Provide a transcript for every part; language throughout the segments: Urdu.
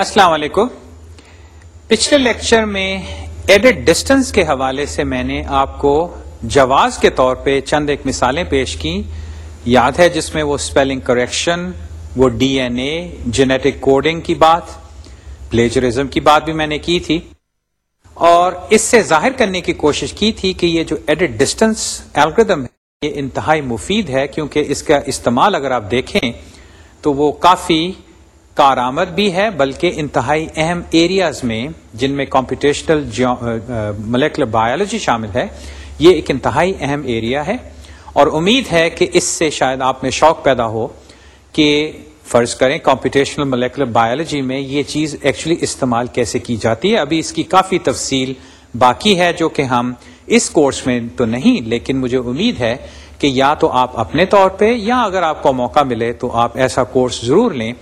السلام علیکم۔ پچھلے لیکچر میں ایڈٹ ڈسٹنس کے حوالے سے میں نے آپ کو جواز کے طور پہ چند ایک مثالیں پیش کی یاد ہے جس میں وہ اسپیلنگ کریکشن وہ D N A genetic coding کی بات پلیجرزم کی بات بھی میں نے کی تھی۔ اور اس سے ظاہر کرنے کی کوشش کی تھی کہ یہ جو ایڈٹ ڈسٹنس الگریدم ہے، یہ انتہائی مفید ہے کیونکہ اس کا استعمال اگر آپ دیکھیں تو وہ کافی کارآمد بھی ہے، بلکہ انتہائی اہم ایریاز میں، جن میں کمپٹیشنل ملیکولر بایولوجی شامل ہے، یہ ایک انتہائی اہم ایریا ہے۔ اور امید ہے کہ اس سے شاید آپ میں شوق پیدا ہو کہ فرض کریں کمپٹیشنل ملیکولر بایولوجی میں یہ چیز ایکچولی استعمال کیسے کی جاتی ہے۔ ابھی اس کی کافی تفصیل باقی ہے جو کہ ہم اس کورس میں تو نہیں، لیکن مجھے امید ہے کہ یا تو آپ اپنے طور پہ یا اگر آپ کو موقع ملے تو آپ ایسا کورس ضرور لیں۔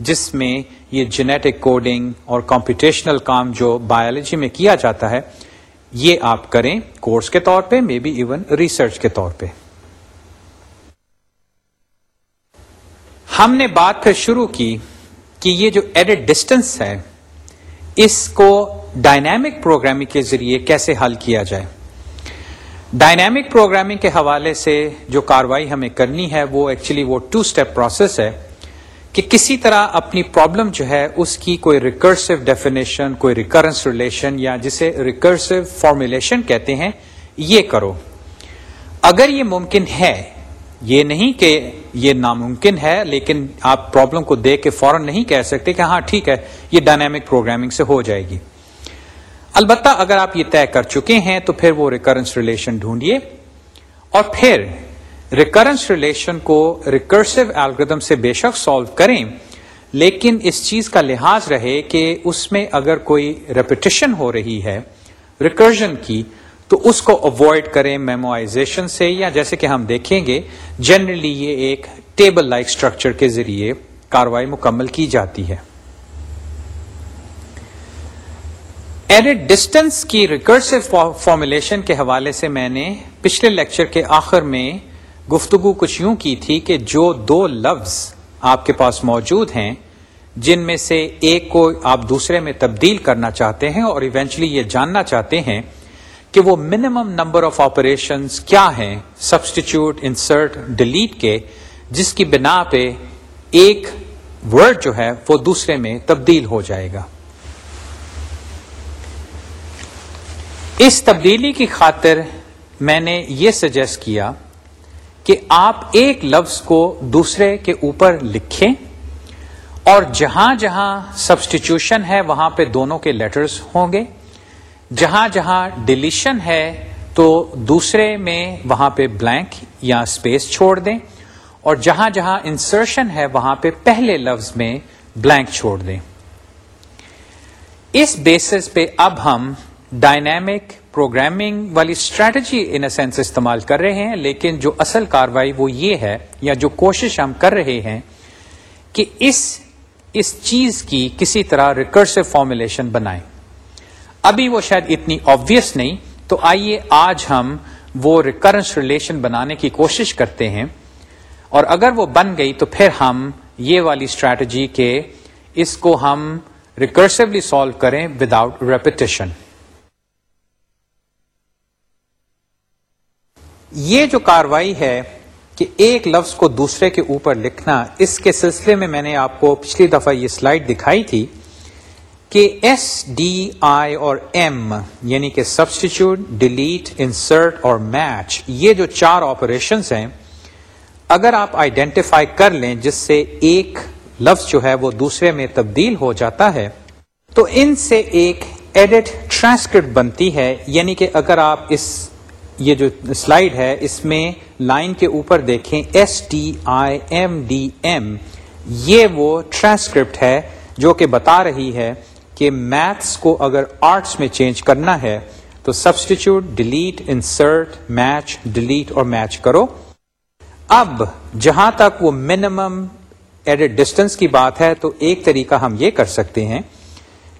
جس میں یہ جینیٹک کوڈنگ اور کمپٹیشنل کام جو بایولوجی میں کیا جاتا ہے، یہ آپ کریں کورس کے طور پہ مے بی ایون ریسرچ کے طور پہ۔ ہم نے بات پھر شروع کی کہ یہ جو ایڈٹ ڈسٹینس ہے، اس کو ڈائنامک پروگرامنگ کے ذریعے کیسے حل کیا جائے۔ ڈائنامک پروگرامنگ کے حوالے سے جو کاروائی ہمیں کرنی ہے، وہ ایکچولی وہ ٹو اسٹیپ پروسیس ہے۔ کہ کسی طرح اپنی پرابلم جو ہے اس کی کوئی ریکرسو ڈیفینیشن کوئی ریکرنس ریلیشن یا جسے ریکرسو فارمولیشن کہتے ہیں، یہ کرو۔ اگر یہ ممکن ہے، یہ نہیں کہ یہ ناممکن ہے، لیکن آپ پرابلم کو دیکھ کے فوراً نہیں کہہ سکتے کہ ہاں ٹھیک ہے، یہ ڈائنامک پروگرامنگ سے ہو جائے گی۔ البتہ اگر آپ یہ طے کر چکے ہیں، تو پھر وہ ریکرنس ریلیشن ڈھونڈیے۔ اور پھر ریکرنس ریلیشن کو ریکرسو الگریدم سے بے شک سالو کریں، لیکن اس چیز کا لحاظ رہے کہ اس میں اگر کوئی ریپیٹیشن ہو رہی ہے ریکرجن کی، تو اس کو اوائڈ کریں میموائزیشن سے، یا جیسے کہ ہم دیکھیں گے جنرلی یہ ایک ٹیبل لائک اسٹرکچر کے ذریعے کاروائی مکمل کی جاتی ہے۔ ایڈٹ ڈسٹینس کی ریکرسو فارمولیشن کے حوالے سے میں نے پچھلے لیکچر کے آخر میں گفتگو کچھ یوں کی تھی کہ جو دو لفظ آپ کے پاس موجود ہیں، جن میں سے ایک کو آپ دوسرے میں تبدیل کرنا چاہتے ہیں اور ایونچلی یہ جاننا چاہتے ہیں کہ وہ منیمم نمبر آف آپریشن کیا ہیں سبسٹیچیوٹ انسرٹ ڈیلیٹ کے، جس کی بنا پہ ایک ورڈ جو ہے وہ دوسرے میں تبدیل ہو جائے گا۔ اس تبدیلی کی خاطر میں نے یہ سجیسٹ کیا کہ آپ ایک لفظ کو دوسرے کے اوپر لکھیں اور جہاں جہاں سبسٹیچیوشن ہے وہاں پہ دونوں کے لیٹرز ہوں گے۔ جہاں جہاں ڈلیشن ہے تو دوسرے میں وہاں پہ بلینک یا اسپیس چھوڑ دیں اور جہاں جہاں انسرشن ہے وہاں پہ پہلے لفظ میں بلینک چھوڑ دیں۔ اس بیسس پہ اب ہم ڈائنامک پروگرامنگ والی اسٹریٹجی ان اے سینس استعمال کر رہے ہیں، لیکن جو اصل کاروائی وہ یہ ہے، یا جو کوشش ہم کر رہے ہیں کہ اس اس چیز کی کسی طرح ریکرسو فارمولیشن بنائیں۔ ابھی وہ شاید اتنی آبویس نہیں، تو آئیے آج ہم وہ ریکرنس ریلیشن بنانے کی کوشش کرتے ہیں۔ اور اگر وہ بن گئی تو پھر ہم یہ والی اسٹریٹجی کے اس کو ہم ریکرسولی سالو کریں وداؤٹ ریپیٹیشن یہ جو کاروائی ہے کہ ایک لفظ کو دوسرے کے اوپر لکھنا، اس کے سلسلے میں میں نے آپ کو پچھلی دفعہ یہ سلائڈ دکھائی تھی کہ ایس ڈی آئی اور ایم یعنی کہ سبسٹیچیوٹ ڈیلیٹ انسرٹ اور میچ یہ جو چار آپریشنس ہیں، اگر آپ آئیڈینٹیفائی کر لیں جس سے ایک لفظ جو ہے وہ دوسرے میں تبدیل ہو جاتا ہے، تو ان سے ایک ایڈٹ ٹرانسکرپٹ بنتی ہے یعنی کہ اگر آپ اس یہ جو سلائڈ ہے، اس میں لائن کے اوپر دیکھیں S T I M D M یہ وہ ٹرانسکرپٹ ہے جو کہ بتا رہی ہے کہ میتھس کو اگر آرٹس میں چینج کرنا ہے، تو substitute delete insert match delete اور میچ کرو۔ اب جہاں تک وہ منیمم ایڈٹ ڈسٹینس کی بات ہے، تو ایک طریقہ ہم یہ کر سکتے ہیں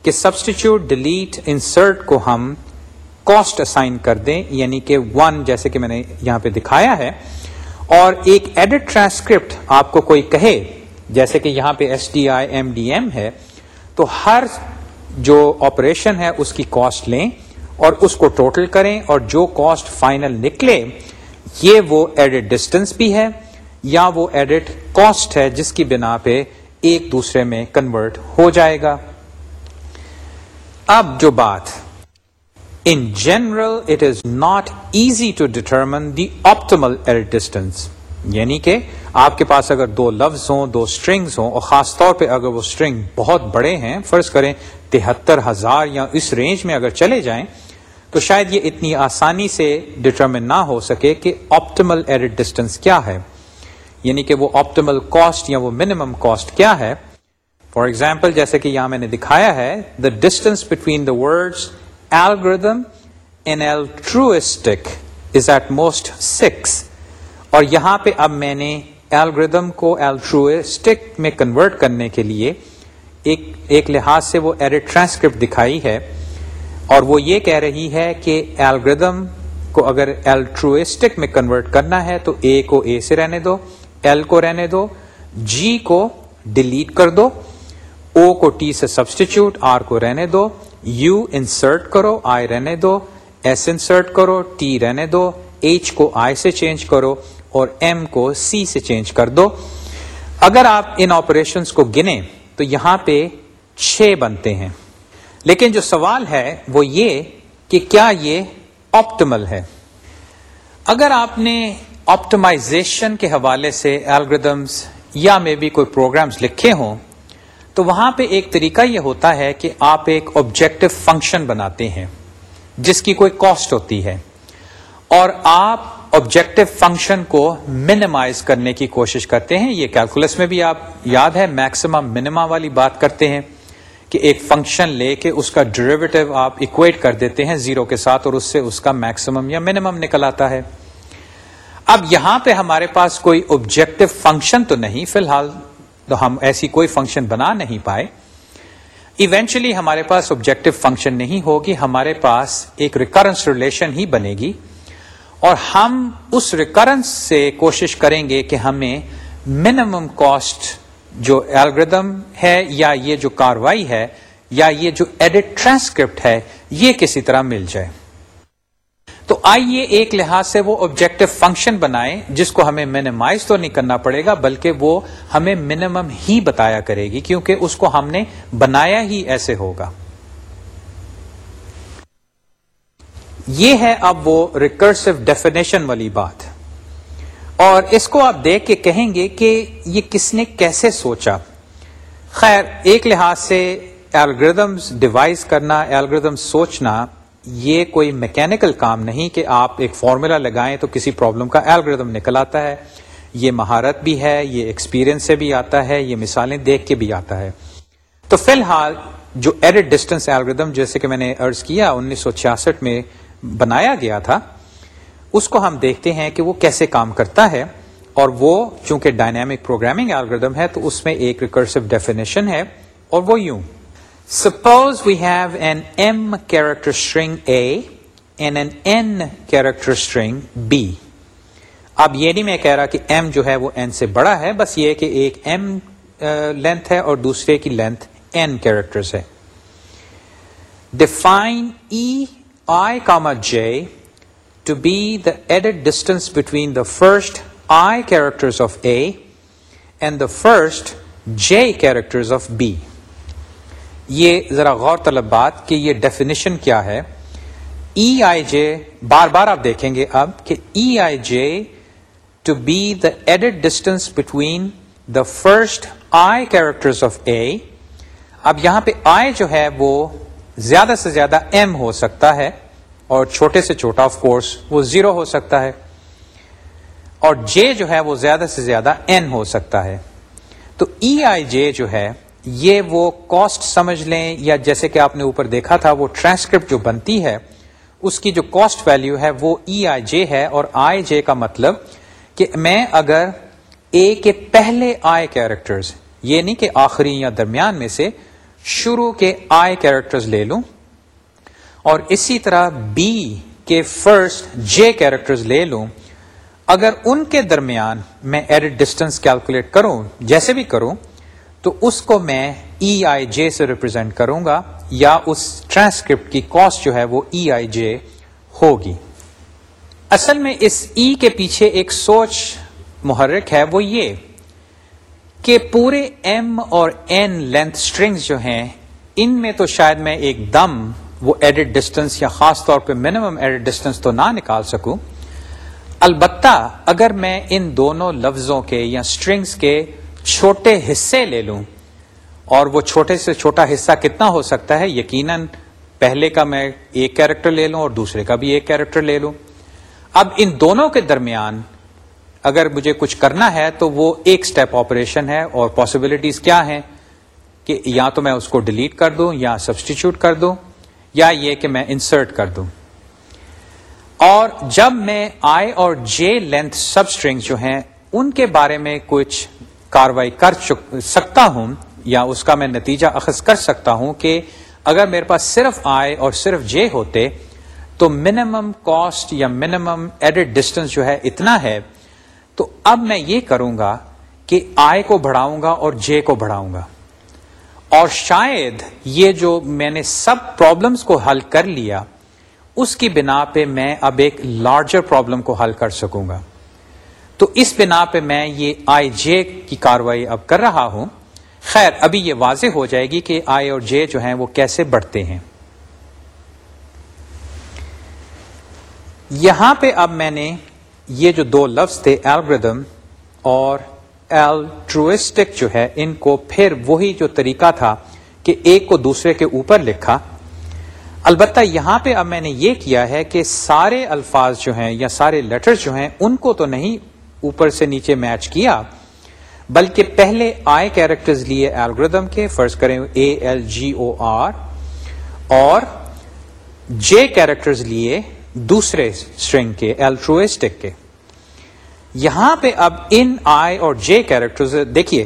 کہ سبسٹیچیوٹ ڈیلیٹ انسرٹ کو ہم کاسٹ اسائن کر دیں یعنی کہ ون جیسے کہ میں نے یہاں پہ دکھایا ہے، اور ایک ایڈٹ ٹرانسکرپٹ آپ کو کوئی کہے، جیسے کہ یہاں پہ S D I M D M ہے، تو ہر جو آپریشن ہے اس کی کاسٹ لیں اور اس کو ٹوٹل کریں، اور جو کاسٹ فائنل نکلے، یہ وہ ایڈٹ ڈسٹینس بھی ہے، یا وہ ایڈٹ کاسٹ ہے، جس کی بنا پہ ایک دوسرے میں کنورٹ ہو جائے گا۔ اب جو بات in general it is not easy to determine the optimal edit distance یعنی کہ آپ کے پاس اگر دو لفظ ہوں، دو اسٹرنگس ہوں، اور خاص طور پہ اگر وہ اسٹرنگ بہت بڑے ہیں، فرض کریں تہتر ہزار یا اس رینج میں اگر چلے جائیں، تو شاید یہ اتنی آسانی سے ڈٹرمن نہ ہو سکے کہ آپٹیمل ایڈٹ ڈسٹینس کیا ہے۔ یعنی کہ وہ آپٹیمل کاسٹ یا وہ منیمم کاسٹ کیا ہے۔ فار ایگزامپل جیسے کہ یہاں میں نے دکھایا ہے the distance between the word algorithm altruistic is at most six اور یہاں پہ اب میں نے ایلگردم کو الٹروسٹک میں کنورٹ کرنے کے لیے ایک ایک لحاظ سے وہ ایڈٹ ٹرانسکرپٹ دکھائی ہے اور وہ یہ کہہ رہی ہے کہ ایلگردم کو اگر الٹروسٹک میں کنورٹ کرنا ہے تو اے کو اے سے رہنے دو ایل کو رہنے دو جی کو ڈیلیٹ کر دو او کو ٹی سے سبسٹیچیوٹ آر کو رہنے دو یو انسرٹ کرو، آئی رہنے دو، ایس انسرٹ کرو، ٹی رہنے دو، ایچ کو آئی سے چینج کرو اور ایم کو سی سے چینج کر دو۔ اگر آپ ان آپریشنس کو گنے تو یہاں پہ چھ بنتے ہیں۔ لیکن جو سوال ہے وہ یہ کہ کیا یہ آپٹمل ہے۔ اگر آپ نے آپٹمائزیشن کے حوالے سے الگریدمس یا میں بھی کوئی پروگرامز لکھے ہوں تو وہاں پہ ایک طریقہ یہ ہوتا ہے کہ آپ ایک آبجیکٹو فنکشن بناتے ہیں، جس کی کوئی کاسٹ ہوتی ہے، اور آپ آبجیکٹو فنکشن کو منیمائز کرنے کی کوشش کرتے ہیں۔ یہ کیلکولس میں بھی آپ یاد ہے میکسیمم منیما والی بات کرتے ہیں کہ ایک فنکشن لے کے اس کا ڈریویٹو آپ اکویٹ کر دیتے ہیں زیرو کے ساتھ، اور اس سے اس کا میکسیمم یا منیمم نکل آتا ہے۔ اب یہاں پہ ہمارے پاس کوئی آبجیکٹو فنکشن تو نہیں فی الحال تو ہم ایسی کوئی فنکشن بنا نہیں پائے۔ ایونچولی ہمارے پاس آبجیکٹو فنکشن نہیں ہوگی، ہمارے پاس ایک ریکرنس ریلیشن ہی بنے گی۔ اور ہم اس ریکرنس سے کوشش کریں گے کہ ہمیں منیمم کاسٹ جو الگریدم ہے یا یہ جو کاروائی ہے یا یہ جو ایڈٹ ٹرانسکرپٹ ہے، یہ کسی طرح مل جائے۔ تو آئیے ایک لحاظ سے وہ آبجیکٹو فنکشن بنائیں، جس کو ہمیں مینیمائز تو نہیں کرنا پڑے گا، بلکہ وہ ہمیں منیمم ہی بتایا کرے گی، کیونکہ اس کو ہم نے بنایا ہی ایسے ہوگا۔ یہ ہے اب وہ ریکرسو ڈیفینیشن والی بات۔ اور اس کو آپ دیکھ کے کہیں گے کہ یہ کس نے کیسے سوچا۔ خیر، ایک لحاظ سے الگریدمس ڈیوائز کرنا الگریدم سوچنا یہ کوئی میکینکل کام نہیں کہ آپ ایک فارمولا لگائیں تو کسی پرابلم کا الگریدم نکل آتا ہے۔ یہ مہارت بھی ہے، یہ ایکسپیرئنس سے بھی آتا ہے، یہ مثالیں دیکھ کے بھی آتا ہے۔ تو فی الحال جو ایڈٹ ڈسٹینس الگریدم جیسے کہ میں نے ارض کیا، انیس سو چھیاسٹھ میں بنایا گیا تھا، اس کو ہم دیکھتے ہیں کہ وہ کیسے کام کرتا ہے۔ اور وہ چونکہ ڈائنامک پروگرامنگ الگریدم ہے، تو اس میں ایک ریکرسو ڈیفینیشن ہے، اور وہ یوں۔ Suppose we have an M character string A and an N character string B اب یہ نہیں میں کہہ رہا کہ ایم جو ہے وہ این سے بڑا ہے، بس یہ کہ ایک ایم لینتھ ہے اور دوسرے کی لینتھ این کیریکٹر ہے define E e, I comma j to be the added distance between the first I characters of A and the first J characters of B. یہ ذرا غور طلب بات کہ یہ ڈیفینیشن کیا ہے؟ ای آئی جے بار بار آپ دیکھیں گے اب کہ E I J to be the edit distance between the first I character of A اب یہاں پہ آئی جو ہے وہ زیادہ سے زیادہ ایم ہو سکتا ہے اور چھوٹے سے چھوٹا آف کورس وہ زیرو ہو سکتا ہے، اور جے جو ہے وہ زیادہ سے زیادہ این ہو سکتا ہے۔ تو ای آئی جے جو ہے یہ وہ کاسٹ سمجھ لیں یا جیسے کہ آپ نے اوپر دیکھا تھا، وہ ٹرانسکرپٹ جو بنتی ہے، اس کی جو کاسٹ ویلو ہے وہ ای آئی جے ہے اور آئی جے کا مطلب کہ میں اگر اے کے پہلے آئی کیریکٹرز یہ نہیں کہ آخری یا درمیان میں سے شروع کے آئی کیریکٹرز لے لوں اور اسی طرح بی کے فرسٹ جے کیریکٹرز لے لوں، اگر ان کے درمیان میں ایڈٹ ڈسٹینس کیلکولیٹ کروں، جیسے بھی کروں تو اس کو میں ای آئی جے سے ریپرزینٹ کروں گا یا اس ٹرانسکرپٹ کی کاسٹ جو ہے وہ ای آئی جے ہوگی۔ اصل میں اس ای کے پیچھے ایک سوچ محرک ہے وہ یہ کہ پورے ایم اور این لینتھ اسٹرنگس جو ہیں، ان میں تو شاید میں ایک دم وہ ایڈٹ ڈسٹینس یا خاص طور پہ منیمم ایڈٹ ڈسٹینس تو نہ نکال سکوں۔ البتہ اگر میں ان دونوں لفظوں کے یا اسٹرنگس کے چھوٹے حصے لے لوں اور وہ چھوٹے سے چھوٹا حصہ کتنا ہو سکتا ہے؟ یقیناً پہلے کا میں ایک کیریکٹر لے لوں اور دوسرے کا بھی ایک کیریکٹر لے لوں۔ اب ان دونوں کے درمیان اگر مجھے کچھ کرنا ہے تو وہ ایک سٹیپ آپریشن ہے اور پاسبلٹیز کیا ہیں کہ یا تو میں اس کو ڈیلیٹ کر دوں یا سبسٹیچیوٹ کر دوں یا یہ کہ میں انسرٹ کر دوں۔ اور جب میں آئی اور جے لینتھ سب اسٹرنگ جو ہیں ان کے بارے میں کچھ کاروائی کر سکتا ہوں یا اس کا میں نتیجہ اخذ کر سکتا ہوں کہ اگر میرے پاس صرف آئی اور صرف جے ہوتے، تو منیمم کاسٹ یا منیمم ایڈٹ ڈسٹینس جو ہے اتنا ہے۔ تو اب میں یہ کروں گا کہ آئے کو بڑھاؤں گا اور جے کو بڑھاؤں گا۔ اور شاید یہ جو میں نے سب پرابلمس کو حل کر لیا، اس کی بنا پہ میں اب ایک لارجر پرابلم کو حل کر سکوں گا۔ تو اس بنا پہ میں یہ آئی جے کی کاروائی اب کر رہا ہوں۔ خیر، ابھی یہ واضح ہو جائے گی کہ آئی اور جے جو ہیں وہ کیسے بڑھتے ہیں۔ یہاں پہ اب میں نے یہ جو دو لفظ تھے ایلبردم اور ٹروسٹک جو ہے، ان کو پھر وہی جو طریقہ تھا کہ ایک کو دوسرے کے اوپر لکھا۔ البتہ یہاں پہ اب میں نے یہ کیا ہے کہ سارے الفاظ جو ہیں یا سارے لیٹر جو ہیں، ان کو تو نہیں اوپر سے نیچے میچ کیا، بلکہ پہلے آئے کیریکٹرز لیے ایلگردم کے، فرض کریں اے ایل جی او آر، اور جے کیریکٹرز لیے دوسرے اسٹرنگ کے الٹروسٹک کے۔ یہاں پہ اب ان آئی اور جے کیریکٹر دیکھیے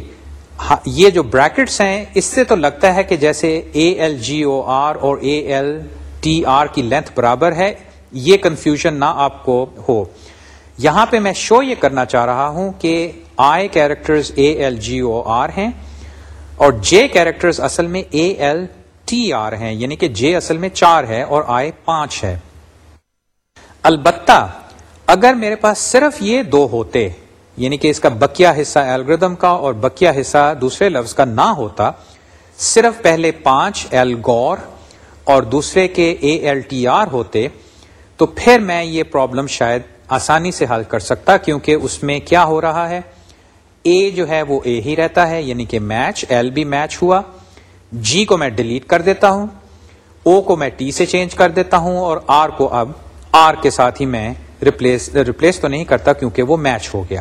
ہاں، یہ جو بریکٹس ہیں، اس سے تو لگتا ہے کہ جیسے اے ایل جی او آر اور اے ایل ٹی آر کی لینتھ برابر ہے، یہ کنفیوژن نہ آپ کو ہو۔ یہاں پہ میں شو یہ کرنا چاہ رہا ہوں کہ I characters A L G O R ہیں اور جے کیریکٹرز اصل میں اے ایل ٹی آر ہیں یعنی کہ جے اصل میں چار ہے اور آئی پانچ ہے۔ البتہ اگر میرے پاس صرف یہ دو ہوتے یعنی کہ اس کا بکیا حصہ الگریدم کا اور بکیا حصہ دوسرے لفظ کا نہ ہوتا، صرف پہلے پانچ ایل گور اور دوسرے کے اے ایل ٹی آر ہوتے، تو پھر میں یہ پرابلم شاید آسانی سے حل کر سکتا کیونکہ اس میں کیا ہو رہا ہے؟ اے جو ہے وہ اے ہی رہتا ہے یعنی کہ میچ ایل بھی میچ ہوا۔ جی کو میں ڈیلیٹ کر دیتا ہوں۔ او کو میں ٹی سے چینج کر دیتا ہوں اور آر کو اب آر کے ساتھ ہی میں ریپلیس ریپلیس تو نہیں کرتا کیونکہ وہ میچ ہو گیا۔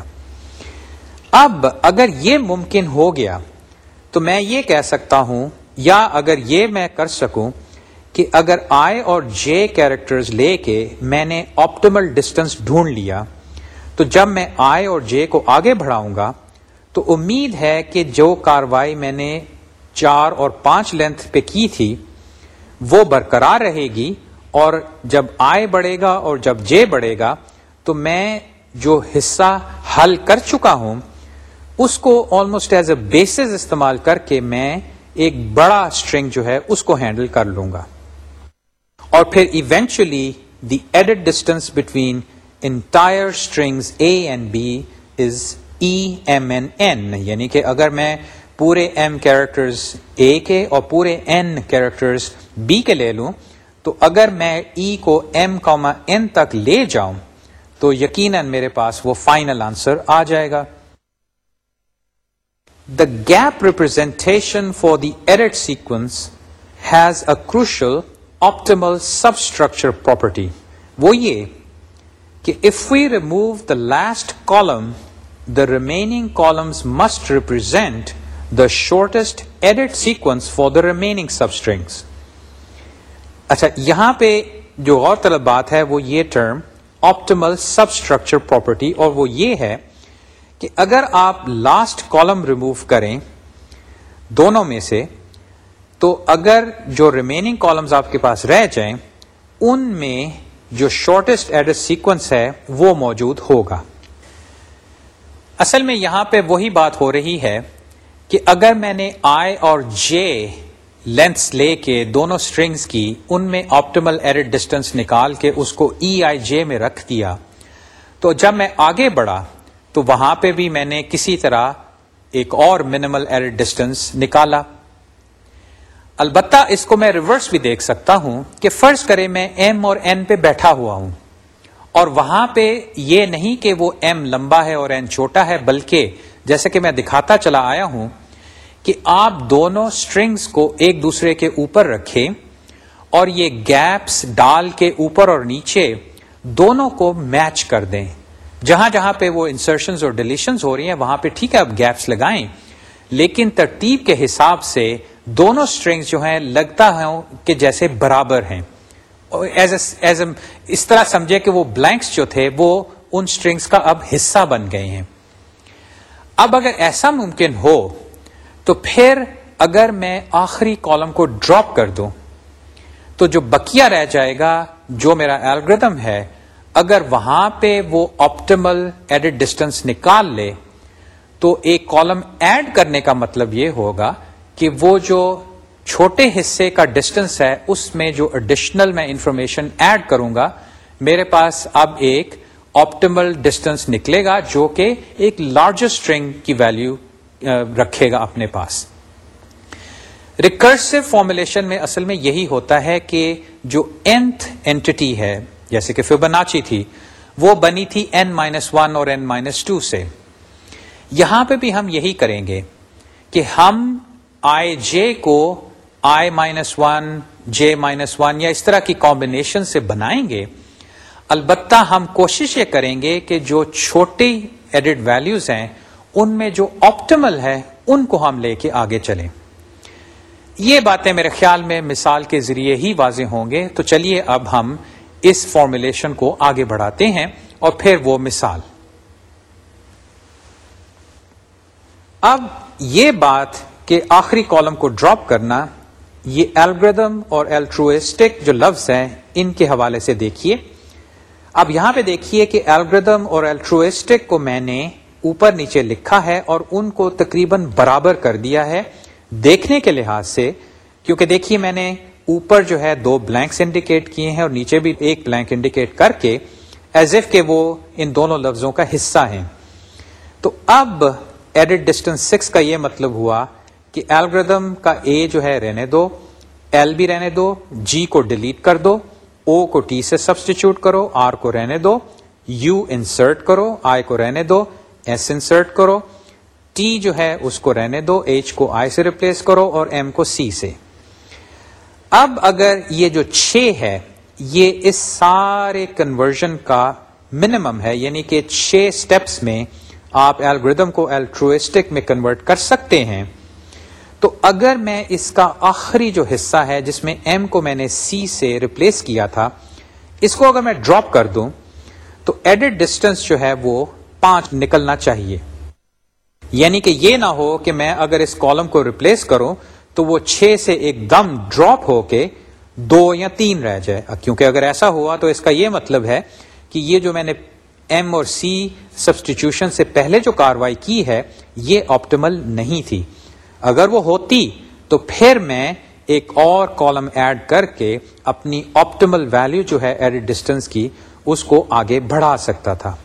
اب اگر یہ ممکن ہو گیا تو میں یہ کہہ سکتا ہوں، یا اگر یہ میں کر سکوں کہ اگر آئی اور جے کیریکٹرز لے کے میں نے آپٹیمل ڈسٹینس ڈھونڈ لیا، تو جب میں آئی اور جے کو آگے بڑھاؤں گا، تو امید ہے کہ جو کاروائی میں نے چار اور پانچ لینتھ پہ کی تھی، وہ برقرار رہے گی اور جب آئے بڑھے گا اور جب جے بڑھے گا، تو میں جو حصہ حل کر چکا ہوں، اس کو آلموسٹ ایز اے بیسز استعمال کر کے میں ایک بڑا اسٹرنگ جو ہے، اس کو ہینڈل کر لوں گا۔ اور پھر eventually the edit distance between entire strings A and B is E M N N یعنی کہ اگر میں پورے ایم کیریکٹرز اے کے اور پورے این کیریکٹرز بی کے لے لوں، تو اگر میں ای e کو ایم کوما این تک لے جاؤں، تو یقیناً میرے پاس وہ فائنل آنسر آ جائے گا۔ The gap representation for the edit sequence has a crucial optimal substructure property وہ یہ کہ if we remove the last column the remaining columns must represent the shortest edit sequence for the remaining substrings اچھا یہاں پہ جو غور طلب بات ہے وہ یہ term optimal substructure property اور وہ یہ ہے کہ اگر آپ لاسٹ کالم ریموو کریں دونوں میں سے تو اگر جو ریمیننگ کالمز آپ کے پاس رہ جائیں، ان میں جو شارٹیسٹ ایڈریس سیکوینس ہے، وہ موجود ہوگا۔ اصل میں یہاں پہ وہی بات ہو رہی ہے کہ اگر میں نے آئی اور جے لینتھس لے کے دونوں اسٹرنگس کی، ان میں آپٹیمل ایرڈ ڈسٹینس نکال کے اس کو ای آئی جے میں رکھ دیا، تو جب میں آگے بڑھا، تو وہاں پہ بھی میں نے کسی طرح ایک اور منیمل ایرڈ ڈسٹینس نکالا۔ البتہ اس کو میں ریورس بھی دیکھ سکتا ہوں کہ فرض کرے میں ایم اور این پہ بیٹھا ہوا ہوں اور وہاں پہ یہ نہیں کہ وہ ایم لمبا ہے اور این چھوٹا ہے، بلکہ جیسے کہ میں دکھاتا چلا آیا ہوں کہ آپ دونوں اسٹرنگس کو ایک دوسرے کے اوپر رکھیں اور یہ گیپس ڈال کے اوپر اور نیچے دونوں کو میچ کر دیں۔ جہاں جہاں پہ وہ انسرشنز اور ڈلیشنز ہو رہی ہیں، وہاں پہ ٹھیک ہے آپ گیپس لگائیں۔ لیکن ترتیب کے حساب سے دونوں اسٹرنگس جو ہیں لگتا ہے کہ جیسے برابر ہیں۔ ایز ایز اس طرح سمجھے کہ وہ بلینکس جو تھے، وہ ان اسٹرنگس کا اب حصہ بن گئے ہیں۔ اب اگر ایسا ممکن ہو، تو پھر اگر میں آخری کالم کو ڈراپ کر دوں، تو جو بکیا رہ جائے گا، جو میرا الگریدم ہے، اگر وہاں پہ وہ آپٹیمل ایڈٹ ڈسٹینس نکال لے، تو ایک کالم ایڈ کرنے کا مطلب یہ ہوگا کہ وہ جو چھوٹے حصے کا ڈسٹینس ہے، اس میں جو اڈیشنل میں انفارمیشن ایڈ کروں گا، میرے پاس اب ایک آپٹیمل ڈسٹینس نکلے گا، جو کہ ایک لارجسٹ اسٹرنگ کی ویلو رکھے گا اپنے پاس۔ ریکرسو فارمولیشن میں اصل میں یہی ہوتا ہے کہ جو اینتھ اینٹی ہے، جیسے کہ فیبناچی تھی، وہ بنی تھی این مائنس ون اور این مائنس ٹو سے۔ یہاں پہ بھی ہم یہی کریں گے کہ ہم آئی جے کو I minus one J minus one یا اس طرح کی کمبینیشن سے بنائیں گے، البتہ ہم کوشش یہ کریں گے کہ جو چھوٹی ایڈٹ ویلوز ہیں، ان میں جو آپٹیمل ہے، ان کو ہم لے کے آگے چلیں۔ یہ باتیں میرے خیال میں مثال کے ذریعے ہی واضح ہوں گے۔ تو چلیے اب ہم اس فارمولیشن کو آگے بڑھاتے ہیں اور پھر وہ مثال۔ اب یہ بات کہ آخری کالم کو ڈراپ کرنا، یہ الگریدم اور الٹروسٹک جو لفظ ہیں، ان کے حوالے سے دیکھیے۔ اب یہاں پہ دیکھیے کہ الگریدم اور الٹروسٹک کو میں نے اوپر نیچے لکھا ہے اور ان کو تقریباً برابر کر دیا ہے دیکھنے کے لحاظ سے، کیونکہ دیکھیے میں نے اوپر جو ہے دو بلینکس انڈیکیٹ کیے ہیں اور نیچے بھی ایک بلینک انڈیکیٹ کر کے ایز ایف کہ وہ ان دونوں لفظوں کا حصہ ہیں۔ تو اب ایڈٹ ڈسٹینس سکس کا یہ مطلب ہوا کہ ایلگردم کا اے جو ہے رہنے دو ایل بھی رہنے دو جی کو ڈیلیٹ کر دو او کو ٹی سے سبسٹیچیوٹ کرو آر کو رہنے دو یو انسرٹ کرو آئی کو رہنے دو ایس انسرٹ کرو ٹی جو ہے اس کو رہنے دو ایچ کو آئی سے ریپلیس کرو اور ایم کو سی سے۔ اب اگر یہ جو چھ ہے، یہ اس سارے کنورژن کا منیمم ہے یعنی کہ چھ سٹیپس میں آپ ایلگردم کو الٹروسٹک میں کنورٹ کر سکتے ہیں تو اگر میں اس کا آخری جو حصہ ہے، جس میں ایم کو میں نے سی سے ریپلیس کیا تھا، اس کو اگر میں ڈراپ کر دوں، تو ایڈٹ ڈسٹینس جو ہے وہ پانچ نکلنا چاہیے۔ یعنی کہ یہ نہ ہو کہ میں اگر اس کالم کو ریپلیس کروں، تو وہ چھ سے ایک دم ڈراپ ہو کے دو یا تین رہ جائے۔ کیونکہ اگر ایسا ہوا، تو اس کا یہ مطلب ہے کہ یہ جو میں نے ایم اور سی سبسٹیچیوشن سے پہلے جو کاروائی کی ہے، یہ آپٹیمل نہیں تھی۔ اگر وہ ہوتی تو پھر میں ایک اور کالم ایڈ کر کے اپنی آپٹیمل ویلو جو ہے ایڈ ڈسٹینس کی اس کو آگے بڑھا سکتا تھا۔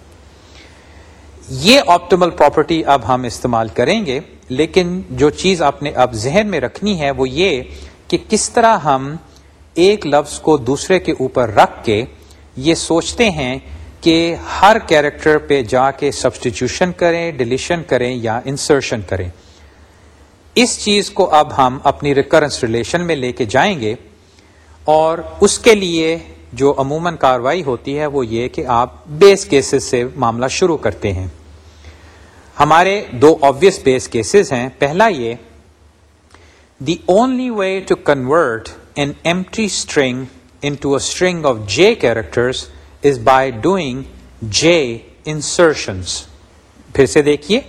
یہ آپٹیمل پراپرٹی اب ہم استعمال کریں گے، لیکن جو چیز آپ نے اب ذہن میں رکھنی ہے وہ یہ کہ کس طرح ہم ایک لفظ کو دوسرے کے اوپر رکھ کے یہ سوچتے ہیں کہ ہر کیریکٹر پہ جا کے سبسٹیچیوشن کریں ڈلیشن کریں یا انسرشن کریں۔ اس چیز کو اب ہم اپنی ریکرنس ریلیشن میں لے کے جائیں گے اور اس کے لیے جو عموماً کاروائی ہوتی ہے وہ یہ کہ آپ بیس کیسز سے معاملہ شروع کرتے ہیں۔ ہمارے دو آبیس بیس کیسز ہیں۔ پہلا یہ the only way to convert an empty string into a string of J characters is by doing J insertions پھر سے دیکھیے۔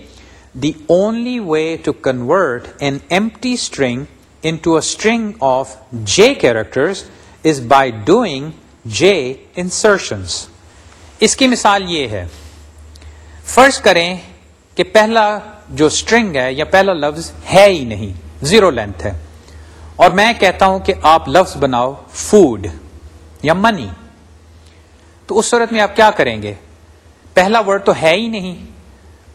The only way to convert an empty string into a string of J characters is by doing J insertions اس کی مثال یہ ہے۔ فرض کریں کہ پہلا جو اسٹرنگ ہے یا پہلا لفظ ہے ہی نہیں زیرو لینتھ ہے۔ اور میں کہتا ہوں کہ آپ لفظ بناؤ فوڈ یا منی تو اس صورت میں آپ کیا کریں گے؟ پہلا ورڈ تو ہے ہی نہیں۔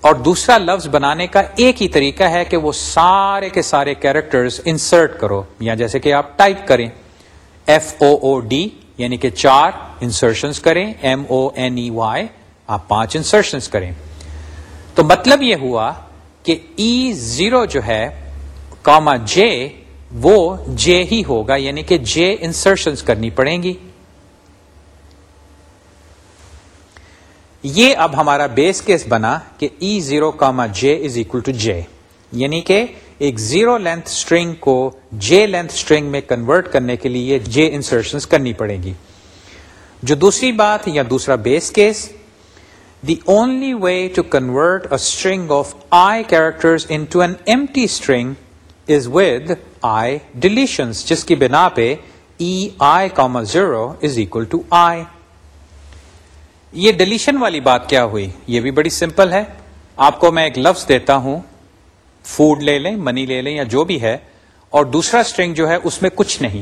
اور دوسرا لفظ بنانے کا ایک ہی طریقہ ہے کہ وہ سارے کے سارے کیریکٹرز انسرٹ کرو یا جیسے کہ آپ ٹائپ کریں ایف او او ڈی یعنی کہ چار انسرشنس کریں M O N E Y آپ پانچ انسرشنس کریں۔ تو مطلب یہ ہوا کہ ای زیرو جو ہے، کاما جے وہ جے ہی ہوگا یعنی کہ جے انسرشنس کرنی پڑیں گی۔ یہ اب ہمارا بیس کیس بنا کہ E zero comma J is equal to J یعنی کہ ایک زیرو لینتھ اسٹرنگ کو جے لینتھ اسٹرنگ میں کنورٹ کرنے کے لیے جے انسرشن کرنی پڑے گی. جو دوسری بات یا دوسرا base case the only way to convert a string of I character into an empty string is with I deletions جس کی بنا پہ E I comma zero is equal to I یہ ڈلیشن والی بات کیا ہوئی؟ یہ بھی بڑی سمپل ہے۔ آپ کو میں ایک لفظ دیتا ہوں۔ فوڈ لے لیں منی لے لیں یا جو بھی ہے۔ اور دوسرا اسٹرنگ جو ہے، اس میں کچھ نہیں۔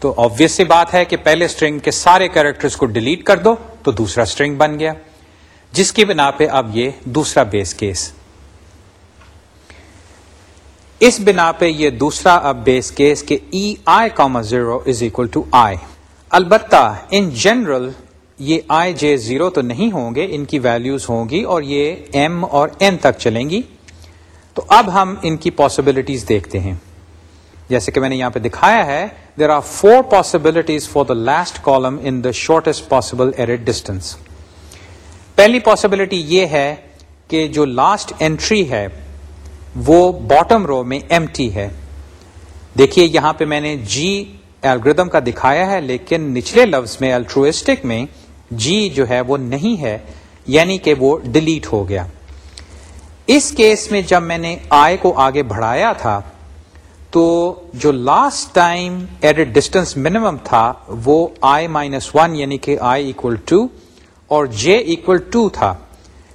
تو آبیس سی بات ہے کہ پہلے اسٹرنگ کے سارے کیریکٹرز کو ڈیلیٹ کر دو، تو دوسرا اسٹرنگ بن گیا۔ جس کی بنا پہ اب یہ دوسرا بیس کیس اس بنا پہ یہ دوسرا اب بیس کیس کہ E I comma zero is equal to I البتہ ان جنرل یہ آئی جے زیرو تو نہیں ہوں گے، ان کی ویلیوز ہوں گی اور یہ ایم اور این تک چلیں گی۔ تو اب ہم ان کی پاسبلٹیز دیکھتے ہیں۔ جیسے کہ میں نے یہاں پہ دکھایا ہے there are four possibilities for the last column in the shortest possible edit distance پہلی پاسبلٹی یہ ہے کہ جو لاسٹ اینٹری ہے، وہ باٹم رو میں ایم ٹی ہے۔ دیکھیے یہاں پہ میں نے جی الگریدم کا دکھایا ہے، لیکن نچلے لفظ میں الٹروسٹک میں جی جو ہے وہ نہیں ہے یعنی کہ وہ ڈیلیٹ ہو گیا۔ اس کیس میں جب میں نے آئے کو آگے بڑھایا تھا، تو جو last time edit distance minimum تھا، وہ آئی مائنس ون یعنی کہ آئی اکول ٹو اور جے اکول ٹو تھا۔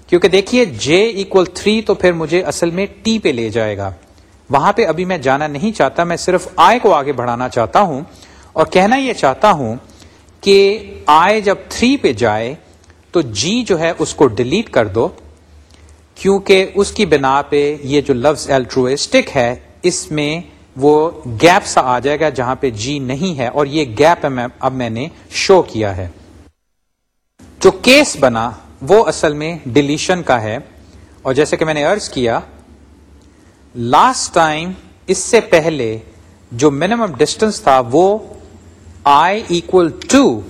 کیونکہ دیکھیے جے اکول تھری تو پھر مجھے اصل میں ٹی پہ لے جائے گا۔ وہاں پہ ابھی میں جانا نہیں چاہتا، میں صرف آئے کو آگے بڑھانا چاہتا ہوں۔ اور کہنا یہ چاہتا ہوں کہ آئے جب تھری پہ جائے تو جی جو ہے اس کو ڈیلیٹ کر دو، کیونکہ اس کی بنا پہ یہ جو لفظ الٹروسٹک ہے، اس میں وہ گیپ سا آ جائے گا جہاں پہ جی نہیں ہے، اور یہ گیپ اب میں نے شو کیا ہے۔ جو کیس بنا، وہ اصل میں ڈلیشن کا ہے۔ اور جیسے کہ میں نے ارض کیا لاسٹ ٹائم اس سے پہلے جو منیمم ڈسٹینس تھا، وہ آئی ایکول ٹو